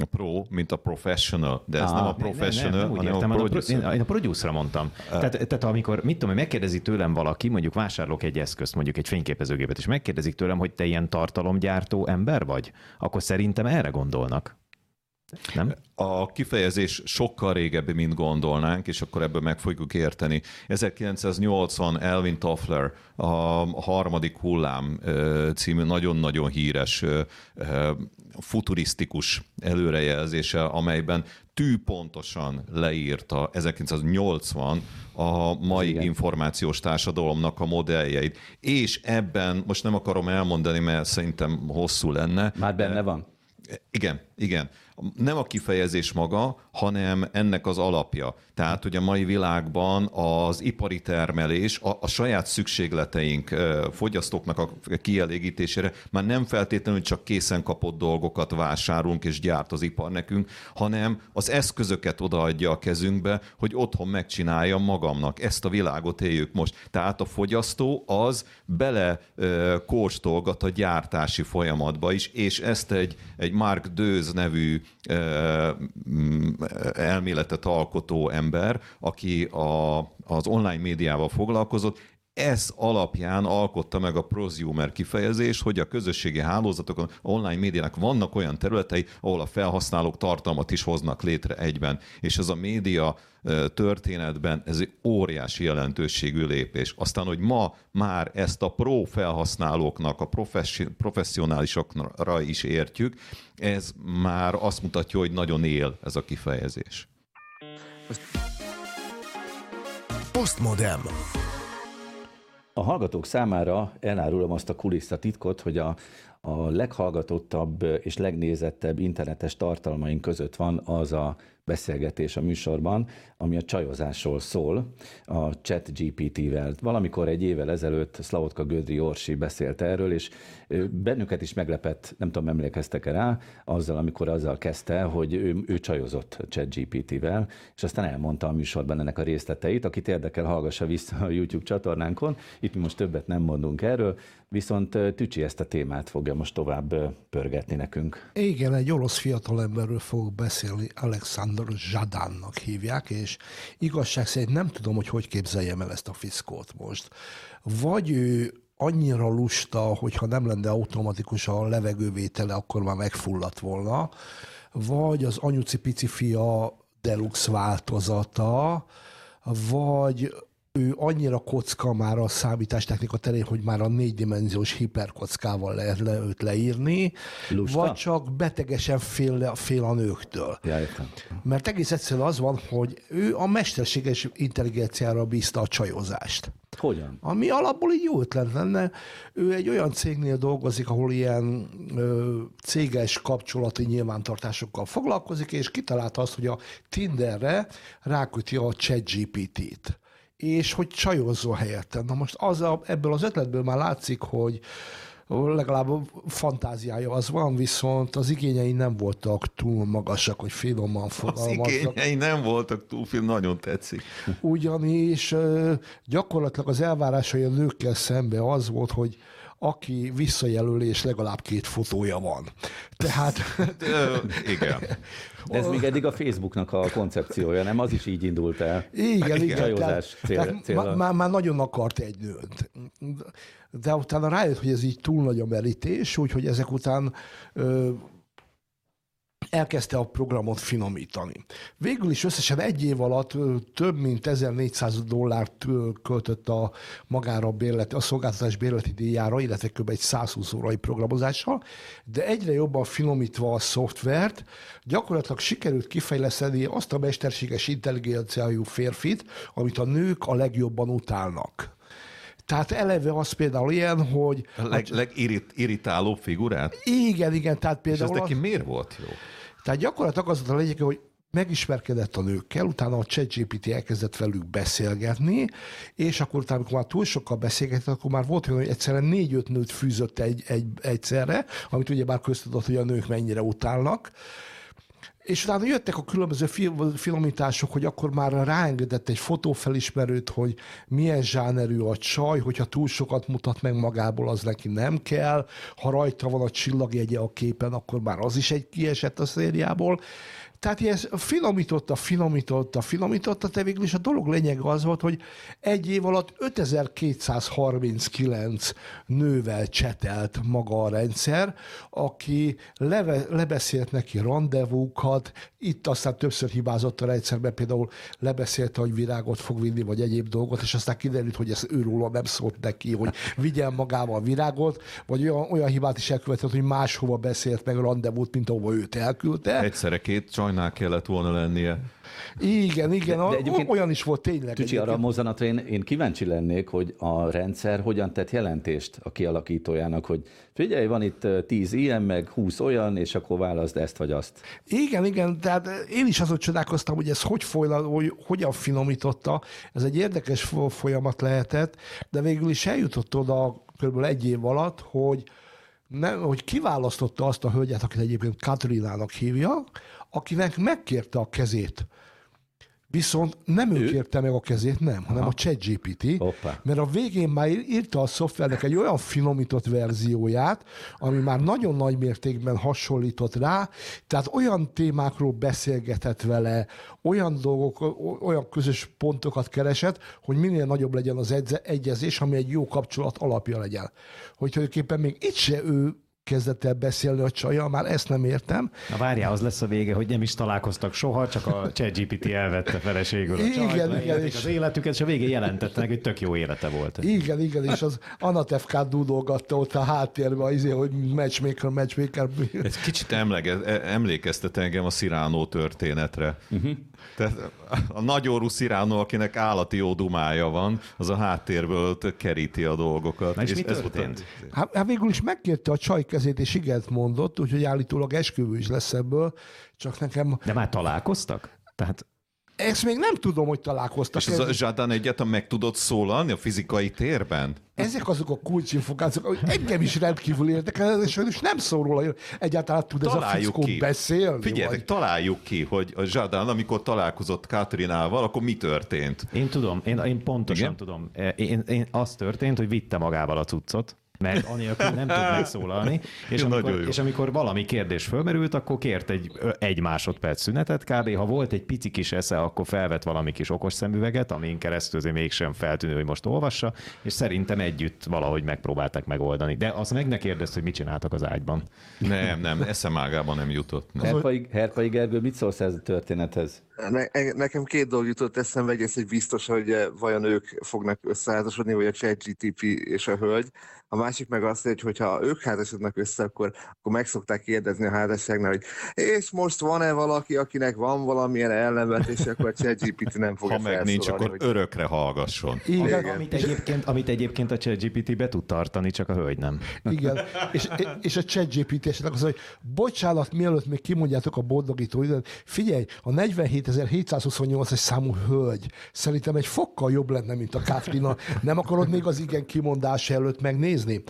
a pro, mint a professional, de ez ah, nem a professional, nem, nem, nem hanem értem, a producer. Én, én a producer mondtam. Uh, tehát, tehát amikor, mit tudom, megkérdezi tőlem valaki, mondjuk vásárolok egy eszközt, mondjuk egy fényképezőgépet, és megkérdezik tőlem, hogy te ilyen tartalomgyártó ember vagy, akkor szerintem erre gondolnak. Nem? A kifejezés sokkal régebbi, mint gondolnánk, és akkor ebből meg fogjuk érteni. 1980 Elvin Toffler, a harmadik hullám című nagyon-nagyon híres futurisztikus előrejelzése, amelyben tűpontosan leírta 1980 a mai Igen. információs társadalomnak a modelljeit. És ebben, most nem akarom elmondani, mert szerintem hosszú lenne. Már benne van? Igen, igen nem a kifejezés maga, hanem ennek az alapja. Tehát, hogy a mai világban az ipari termelés, a, a saját szükségleteink fogyasztóknak a kielégítésére már nem feltétlenül csak készen kapott dolgokat vásárolunk és gyárt az ipar nekünk, hanem az eszközöket odaadja a kezünkbe, hogy otthon megcsináljam magamnak. Ezt a világot éljük most. Tehát a fogyasztó az bele kóstolgat a gyártási folyamatba is, és ezt egy, egy Mark Dőz nevű elméletet alkotó ember, aki a, az online médiával foglalkozott, ez alapján alkotta meg a prosumer kifejezés, hogy a közösségi hálózatokon, online médiának vannak olyan területei, ahol a felhasználók tartalmat is hoznak létre egyben. És ez a média történetben ez egy óriási jelentőségű lépés. Aztán, hogy ma már ezt a pro felhasználóknak, a professzionálisokra is értjük, ez már azt mutatja, hogy nagyon él ez a kifejezés. Postmodem. A hallgatók számára elárulom azt a kulisszatitkot, hogy a, a leghallgatottabb és legnézettebb internetes tartalmaink között az az a beszélgetés a műsorban, ami a csajozásról szól, a chat GPT-vel. Valamikor egy évvel ezelőtt Szlavotka Gödri Orsi beszélt erről, és bennünket is meglepett, nem tudom, emlékeztek-e rá, azzal, amikor azzal kezdte, hogy ő, ő csajozott a chat GPT-vel, és aztán elmondta a műsorban ennek a részleteit. Akit érdekel, hallgassa vissza a YouTube csatornánkon. Itt mi most többet nem mondunk erről, viszont Tücsi ezt a témát fogja most tovább pörgetni nekünk. Igen, egy orosz fiatalemberről fogok beszélni, Alexander Zsadánnak hívják, és igazság szerint nem tudom, hogy hogy képzeljem el ezt a fiszkót most. Vagy ő annyira lusta, hogyha nem lenne automatikus a levegővétele, akkor már megfulladt volna, vagy az anyuci pici fia deluxe változata, vagy ő annyira kocka már a számítástechnika terén, hogy már a négydimenziós hiperkockával lehet le őt leírni, Lusta? vagy csak betegesen fél, fél a nőktől. Ja, Mert egész egyszerűen az van, hogy ő a mesterséges intelligenciára bízta a csajozást. Hogyan? Ami alapból így jó ötlet lenne. Ő egy olyan cégnél dolgozik, ahol ilyen ö, céges kapcsolati nyilvántartásokkal foglalkozik, és kitalálta azt, hogy a Tinderre ráköti a ChatGPT-t és hogy csajozzon helyette. Na most az a, ebből az ötletből már látszik, hogy legalább fantáziája az van, viszont az igényei nem voltak túl magasak, hogy finoman fogalmaznak. Az igényei nem voltak túl film, nagyon tetszik. Ugyanis gyakorlatilag az elvárásai a nőkkel szembe az volt, hogy aki visszajelölés, legalább két fotója van. Tehát... Igen. Ez még eddig a Facebooknak a koncepciója, nem? Az is így indult el. Igen, igen. Csajozás cél, már, már nagyon akart egy nőt. De utána rájött, hogy ez így túl nagy a merítés, úgyhogy ezek után ö, elkezdte a programot finomítani. Végül is összesen egy év alatt több mint 1400 dollárt költött a magára a, a szolgáltatás bérleti díjára, illetve kb. egy 120 órai programozással, de egyre jobban finomítva a szoftvert, gyakorlatilag sikerült kifejleszteni azt a mesterséges intelligenciájú férfit, amit a nők a legjobban utálnak. Tehát eleve az például ilyen, hogy... A leg, legirritálóbb figurát? Igen, igen, tehát például... És ez neki miért volt jó? Tehát gyakorlatilag az a lényeg, hogy megismerkedett a nőkkel, utána a ChatGPT elkezdett velük beszélgetni, és akkor utána, amikor már túl sokkal beszélgetett, akkor már volt olyan, hogy egyszerűen négy-öt nőt fűzött egy, egy, egyszerre, amit ugye már köztudott, hogy a nők mennyire utálnak, és utána jöttek a különböző finomítások, hogy akkor már ráengedett egy fotófelismerőt, hogy milyen zsánerű a csaj, hogyha túl sokat mutat meg magából, az neki nem kell. Ha rajta van a csillagjegye a képen, akkor már az is egy kiesett a szériából. Tehát ez finomította, finomította, finomította, de végül is a dolog lényeg az volt, hogy egy év alatt 5239 nővel csetelt maga a rendszer, aki leve, lebeszélt neki rendezvúkat, itt aztán többször hibázott a rendszerben, például lebeszélte, hogy virágot fog vinni, vagy egyéb dolgot, és aztán kiderült, hogy ez őróla nem szólt neki, hogy vigyen magával virágot, vagy olyan, olyan hibát is elkövetett, hogy máshova beszélt meg a rendezvút, mint ahova őt elküldte. Egyszerre két csaj csajnál kellett volna lennie. Igen, igen, de, de egyébként olyan is volt tényleg. Tücsi, arra a mozzanatra én, én kíváncsi lennék, hogy a rendszer hogyan tett jelentést a kialakítójának, hogy figyelj, van itt 10 ilyen, meg 20 olyan, és akkor válaszd ezt vagy azt. Igen, igen, tehát én is azon csodálkoztam, hogy ez hogy folyla, hogy hogyan finomította. Ez egy érdekes folyamat lehetett, de végül is eljutott oda kb. egy év alatt, hogy nem, hogy kiválasztotta azt a hölgyet, akit egyébként Katrinának hívja, akinek megkérte a kezét. Viszont nem ő, ő kérte meg a kezét, nem, hanem Aha. a ChatGPT, mert a végén már írta a szoftvernek egy olyan finomított verzióját, ami már nagyon nagy mértékben hasonlított rá, tehát olyan témákról beszélgetett vele, olyan dolgok, olyan közös pontokat keresett, hogy minél nagyobb legyen az egyezés, ami egy jó kapcsolat alapja legyen. Hogy tulajdonképpen még itt se ő kezdett el beszélni a csaja, már ezt nem értem. Na várjál, az lesz a vége, hogy nem is találkoztak soha, csak a ChatGPT elvette feleségül a csajt, igen, igen, és... az életüket, és a végén jelentettek, hogy tök jó élete volt. Igen, igen, és az Anatefkát dúdolgatta ott a háttérben, azért, hogy matchmaker, matchmaker. Ez kicsit emlege, emlékeztet engem a Sziránó történetre. Uh-huh. Tehát a nagyorú Sziránó, akinek állati jó dumája van, az a háttérből keríti a dolgokat. Na és, és mi történt? Hát, hát végül is megkérte a csaj kezét, és igent mondott, úgyhogy állítólag esküvő is lesz ebből, csak nekem... De már találkoztak? Tehát ezt még nem tudom, hogy találkoztak. És ez a Zsadán egyáltalán meg tudott szólalni a fizikai térben? Ezek azok a kulcsinfokációk, hogy engem is rendkívül érdekel, és is nem szól róla, egyáltalán tud találjuk ez a fickó ki. beszélni. Figyeljetek, vagy... találjuk ki, hogy a Zsadán, amikor találkozott Katrinával, akkor mi történt? Én tudom, én, én pontosan Igen? tudom. Én, én, az történt, hogy vitte magával a cuccot, mert anélkül nem tud megszólalni, és amikor, és amikor valami kérdés fölmerült, akkor kért egy, egy másodperc szünetet kb. Ha volt egy pici kis esze, akkor felvett valami kis okos szemüveget, amin keresztül azért mégsem feltűnő, hogy most olvassa, és szerintem együtt valahogy megpróbálták megoldani. De azt meg ne kérdezd, hogy mit csináltak az ágyban. Nem, nem, eszemágában nem jutott. Nem. Herpai, Herpai Gergő, mit szólsz ez a történethez? Ne, nekem két dolog jutott eszembe, egyrészt, hogy biztos, hogy eh, vajon ők fognak összeházasodni, vagy a ChatGTP és a hölgy. A másik meg az, hogy hogyha ők házasodnak össze, akkor, akkor meg szokták kérdezni a házasságnál, hogy és most van-e valaki, akinek van valamilyen ellenvetés, akkor a ChatGPT nem fogja Ha meg nincs, akkor hogy... örökre hallgasson. Igen. Amit, egyébként, amit egyébként a ChatGPT be tud tartani, csak a hölgy nem. Igen, és, és a ChatGPT esetleg az, hogy bocsánat, mielőtt még kimondjátok a boldogító időt, figyelj, a 47728 es számú hölgy szerintem egy fokkal jobb lenne, mint a Katrina. Nem akarod még az igen kimondás előtt megnézni? nézni.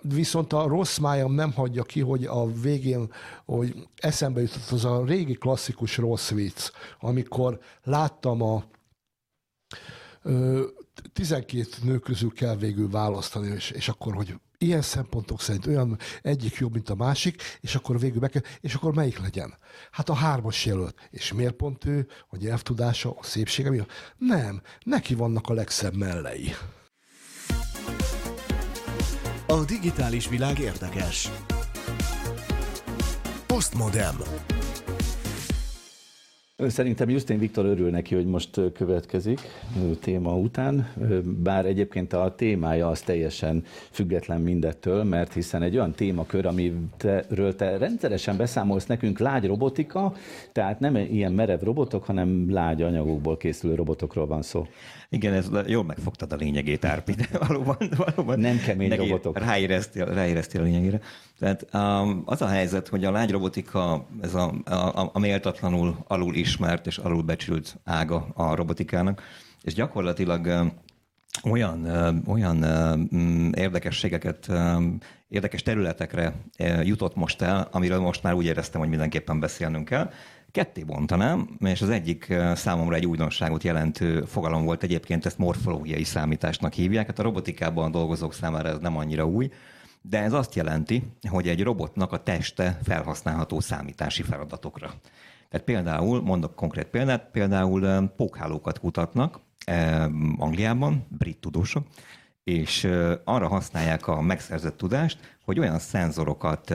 Viszont a rossz májam nem hagyja ki, hogy a végén, hogy eszembe jutott az a régi klasszikus rossz vicc, amikor láttam a ö, 12 nő közül kell végül választani, és, és akkor, hogy ilyen szempontok szerint olyan egyik jobb, mint a másik, és akkor végül meg kell, és akkor melyik legyen? Hát a hármas jelölt. És miért pont ő? A nyelvtudása, a szépsége miatt? Nem, neki vannak a legszebb mellei. A digitális világ érdekes. Postmodem. Szerintem Justin Viktor örül neki, hogy most következik téma után, bár egyébként a témája az teljesen független mindettől, mert hiszen egy olyan témakör, amiről te rendszeresen beszámolsz nekünk, lágy robotika, tehát nem ilyen merev robotok, hanem lágy anyagokból készülő robotokról van szó. Igen, ez jól megfogtad a lényegét, Árpi, de valóban, valóban nem kemény neki robotok. Ráéreztél, ráéreztél a lényegére. Tehát um, az a helyzet, hogy a lágy robotika, ez a, a, a méltatlanul alul ismert és alul becsült ága a robotikának, és gyakorlatilag olyan, olyan um, érdekességeket, érdekes területekre jutott most el, amiről most már úgy éreztem, hogy mindenképpen beszélnünk kell. Ketté bontanám, és az egyik számomra egy újdonságot jelentő fogalom volt egyébként, ezt morfológiai számításnak hívják. Hát a robotikában a dolgozók számára ez nem annyira új, de ez azt jelenti, hogy egy robotnak a teste felhasználható számítási feladatokra. Tehát például, mondok konkrét példát, például pókhálókat kutatnak Angliában, brit tudósok, és arra használják a megszerzett tudást, hogy olyan szenzorokat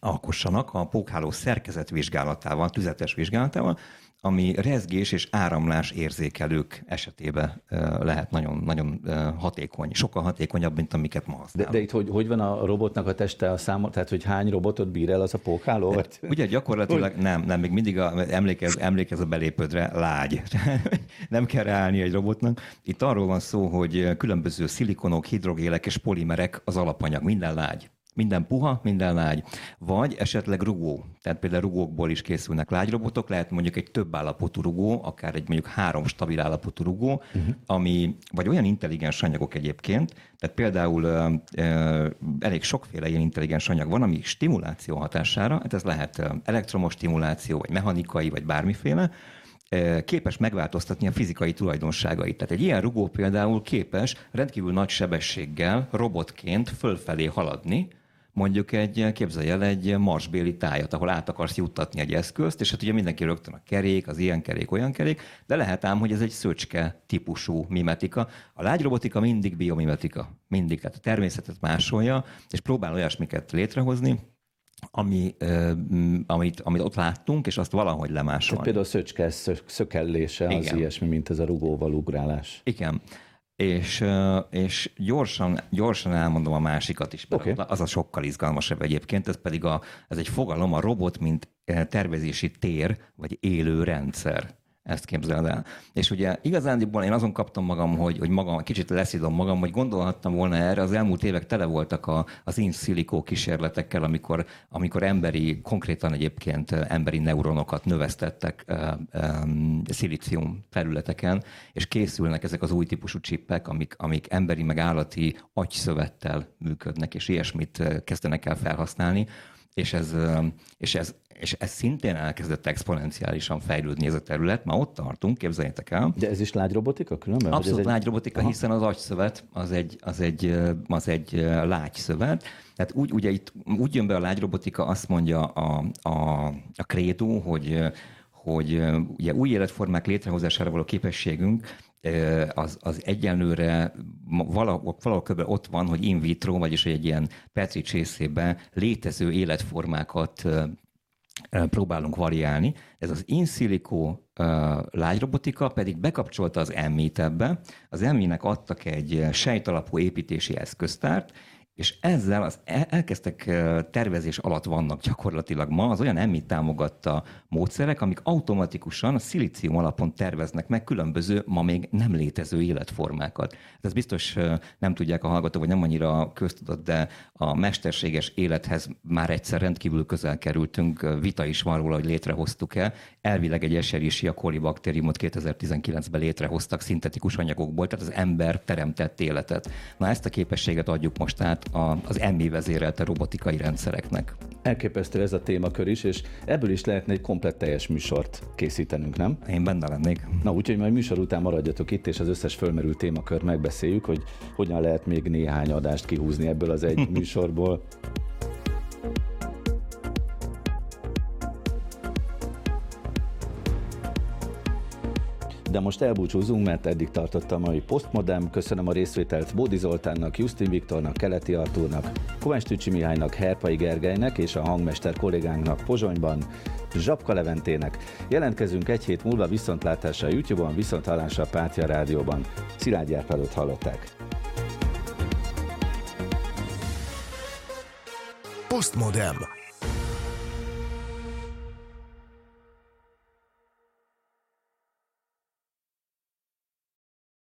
alkossanak a pókháló szerkezet vizsgálatával, tüzetes vizsgálatával, ami rezgés és áramlás érzékelők esetében lehet nagyon, nagyon hatékony, sokkal hatékonyabb, mint amiket ma használunk. De, de itt hogy, hogy van a robotnak a teste a száma, tehát hogy hány robotot bír el az a pókháló? Vagy? Ugye gyakorlatilag hogy? nem, nem, még mindig a, emlékez, emlékez a belépődre, lágy. nem kell ráállni egy robotnak. Itt arról van szó, hogy különböző szilikonok, hidrogélek és polimerek az alapanyag, minden lágy. Minden puha, minden lágy. Vagy esetleg rugó. Tehát például rugókból is készülnek lágyrobotok, lehet mondjuk egy több állapotú rugó, akár egy mondjuk három stabil állapotú rugó, uh-huh. ami, vagy olyan intelligens anyagok egyébként, tehát például ö, ö, elég sokféle ilyen intelligens anyag van, ami stimuláció hatására, hát ez lehet elektromos stimuláció, vagy mechanikai, vagy bármiféle, képes megváltoztatni a fizikai tulajdonságait. Tehát egy ilyen rugó például képes rendkívül nagy sebességgel robotként fölfelé haladni, mondjuk egy, képzelj el egy marsbéli tájat, ahol át akarsz juttatni egy eszközt, és hát ugye mindenki rögtön a kerék, az ilyen kerék, olyan kerék, de lehet ám, hogy ez egy szöcske típusú mimetika. A lágy robotika mindig biomimetika, mindig, tehát a természetet másolja, és próbál olyasmiket létrehozni, ami, amit, amit ott láttunk, és azt valahogy lemásolni. Tehát például a szöcske szökellése az Igen. ilyesmi, mint ez a rugóval ugrálás. Igen. És, és gyorsan, gyorsan elmondom a másikat is, okay. az a sokkal izgalmasabb egyébként, ez pedig a, ez egy fogalom, a robot, mint tervezési tér, vagy élő rendszer. Ezt képzeld el. És ugye igazándiból én azon kaptam magam, hogy, hogy magam, kicsit leszidom magam, hogy gondolhattam volna erre, az elmúlt évek tele voltak a, az in silico kísérletekkel, amikor, amikor emberi, konkrétan egyébként emberi neuronokat növesztettek um, szilícium felületeken, és készülnek ezek az új típusú csippek, amik, amik emberi meg állati agyszövettel működnek, és ilyesmit kezdenek el felhasználni, és ez, és ez és ez szintén elkezdett exponenciálisan fejlődni ez a terület, ma ott tartunk, képzeljétek el. De ez is lágyrobotika különben? Abszolút egy... lágyrobotika, Aha. hiszen az agyszövet az egy, az egy, az egy lágyszövet. Tehát úgy, ugye itt úgy jön be a lágyrobotika, azt mondja a, a, a krédó, hogy hogy ugye új életformák létrehozására való képességünk az, az egyenlőre valahol, valahol ott van, hogy in vitro, vagyis egy ilyen petri csészében létező életformákat próbálunk variálni. Ez az in uh, lágyrobotika pedig bekapcsolta az emmi ebbe. Az emminek adtak egy sejtalapú építési eszköztárt, és ezzel az elkezdtek tervezés alatt vannak gyakorlatilag ma az olyan emmi támogatta módszerek, amik automatikusan a szilícium alapon terveznek meg különböző, ma még nem létező életformákat. Ez biztos nem tudják a hallgatók, vagy nem annyira köztudott, de a mesterséges élethez már egyszer rendkívül közel kerültünk, vita is van róla, hogy létrehoztuk-e. Elvileg egy eserisi a kolibaktériumot 2019-ben létrehoztak szintetikus anyagokból, tehát az ember teremtett életet. Na ezt a képességet adjuk most át az emmi vezérelte robotikai rendszereknek. Elképesztő ez a témakör is, és ebből is lehetne egy komplett teljes műsort készítenünk, nem? Én benne lennék. Na, úgyhogy majd műsor után maradjatok itt, és az összes fölmerült témakör megbeszéljük, hogy hogyan lehet még néhány adást kihúzni ebből az egy műsorból. De most elbúcsúzunk, mert eddig tartott a mai Postmodem. Köszönöm a részvételt Bódi Zoltánnak, Justin Viktornak, Keleti Artúrnak, Kovács Tücsi Mihálynak, Herpai Gergelynek és a hangmester kollégánknak Pozsonyban, Zsapka Leventének. Jelentkezünk egy hét múlva viszontlátásra a YouTube-on, viszonthallásra a Pátia Rádióban. Szilágy Árpádot hallották. Postmodem.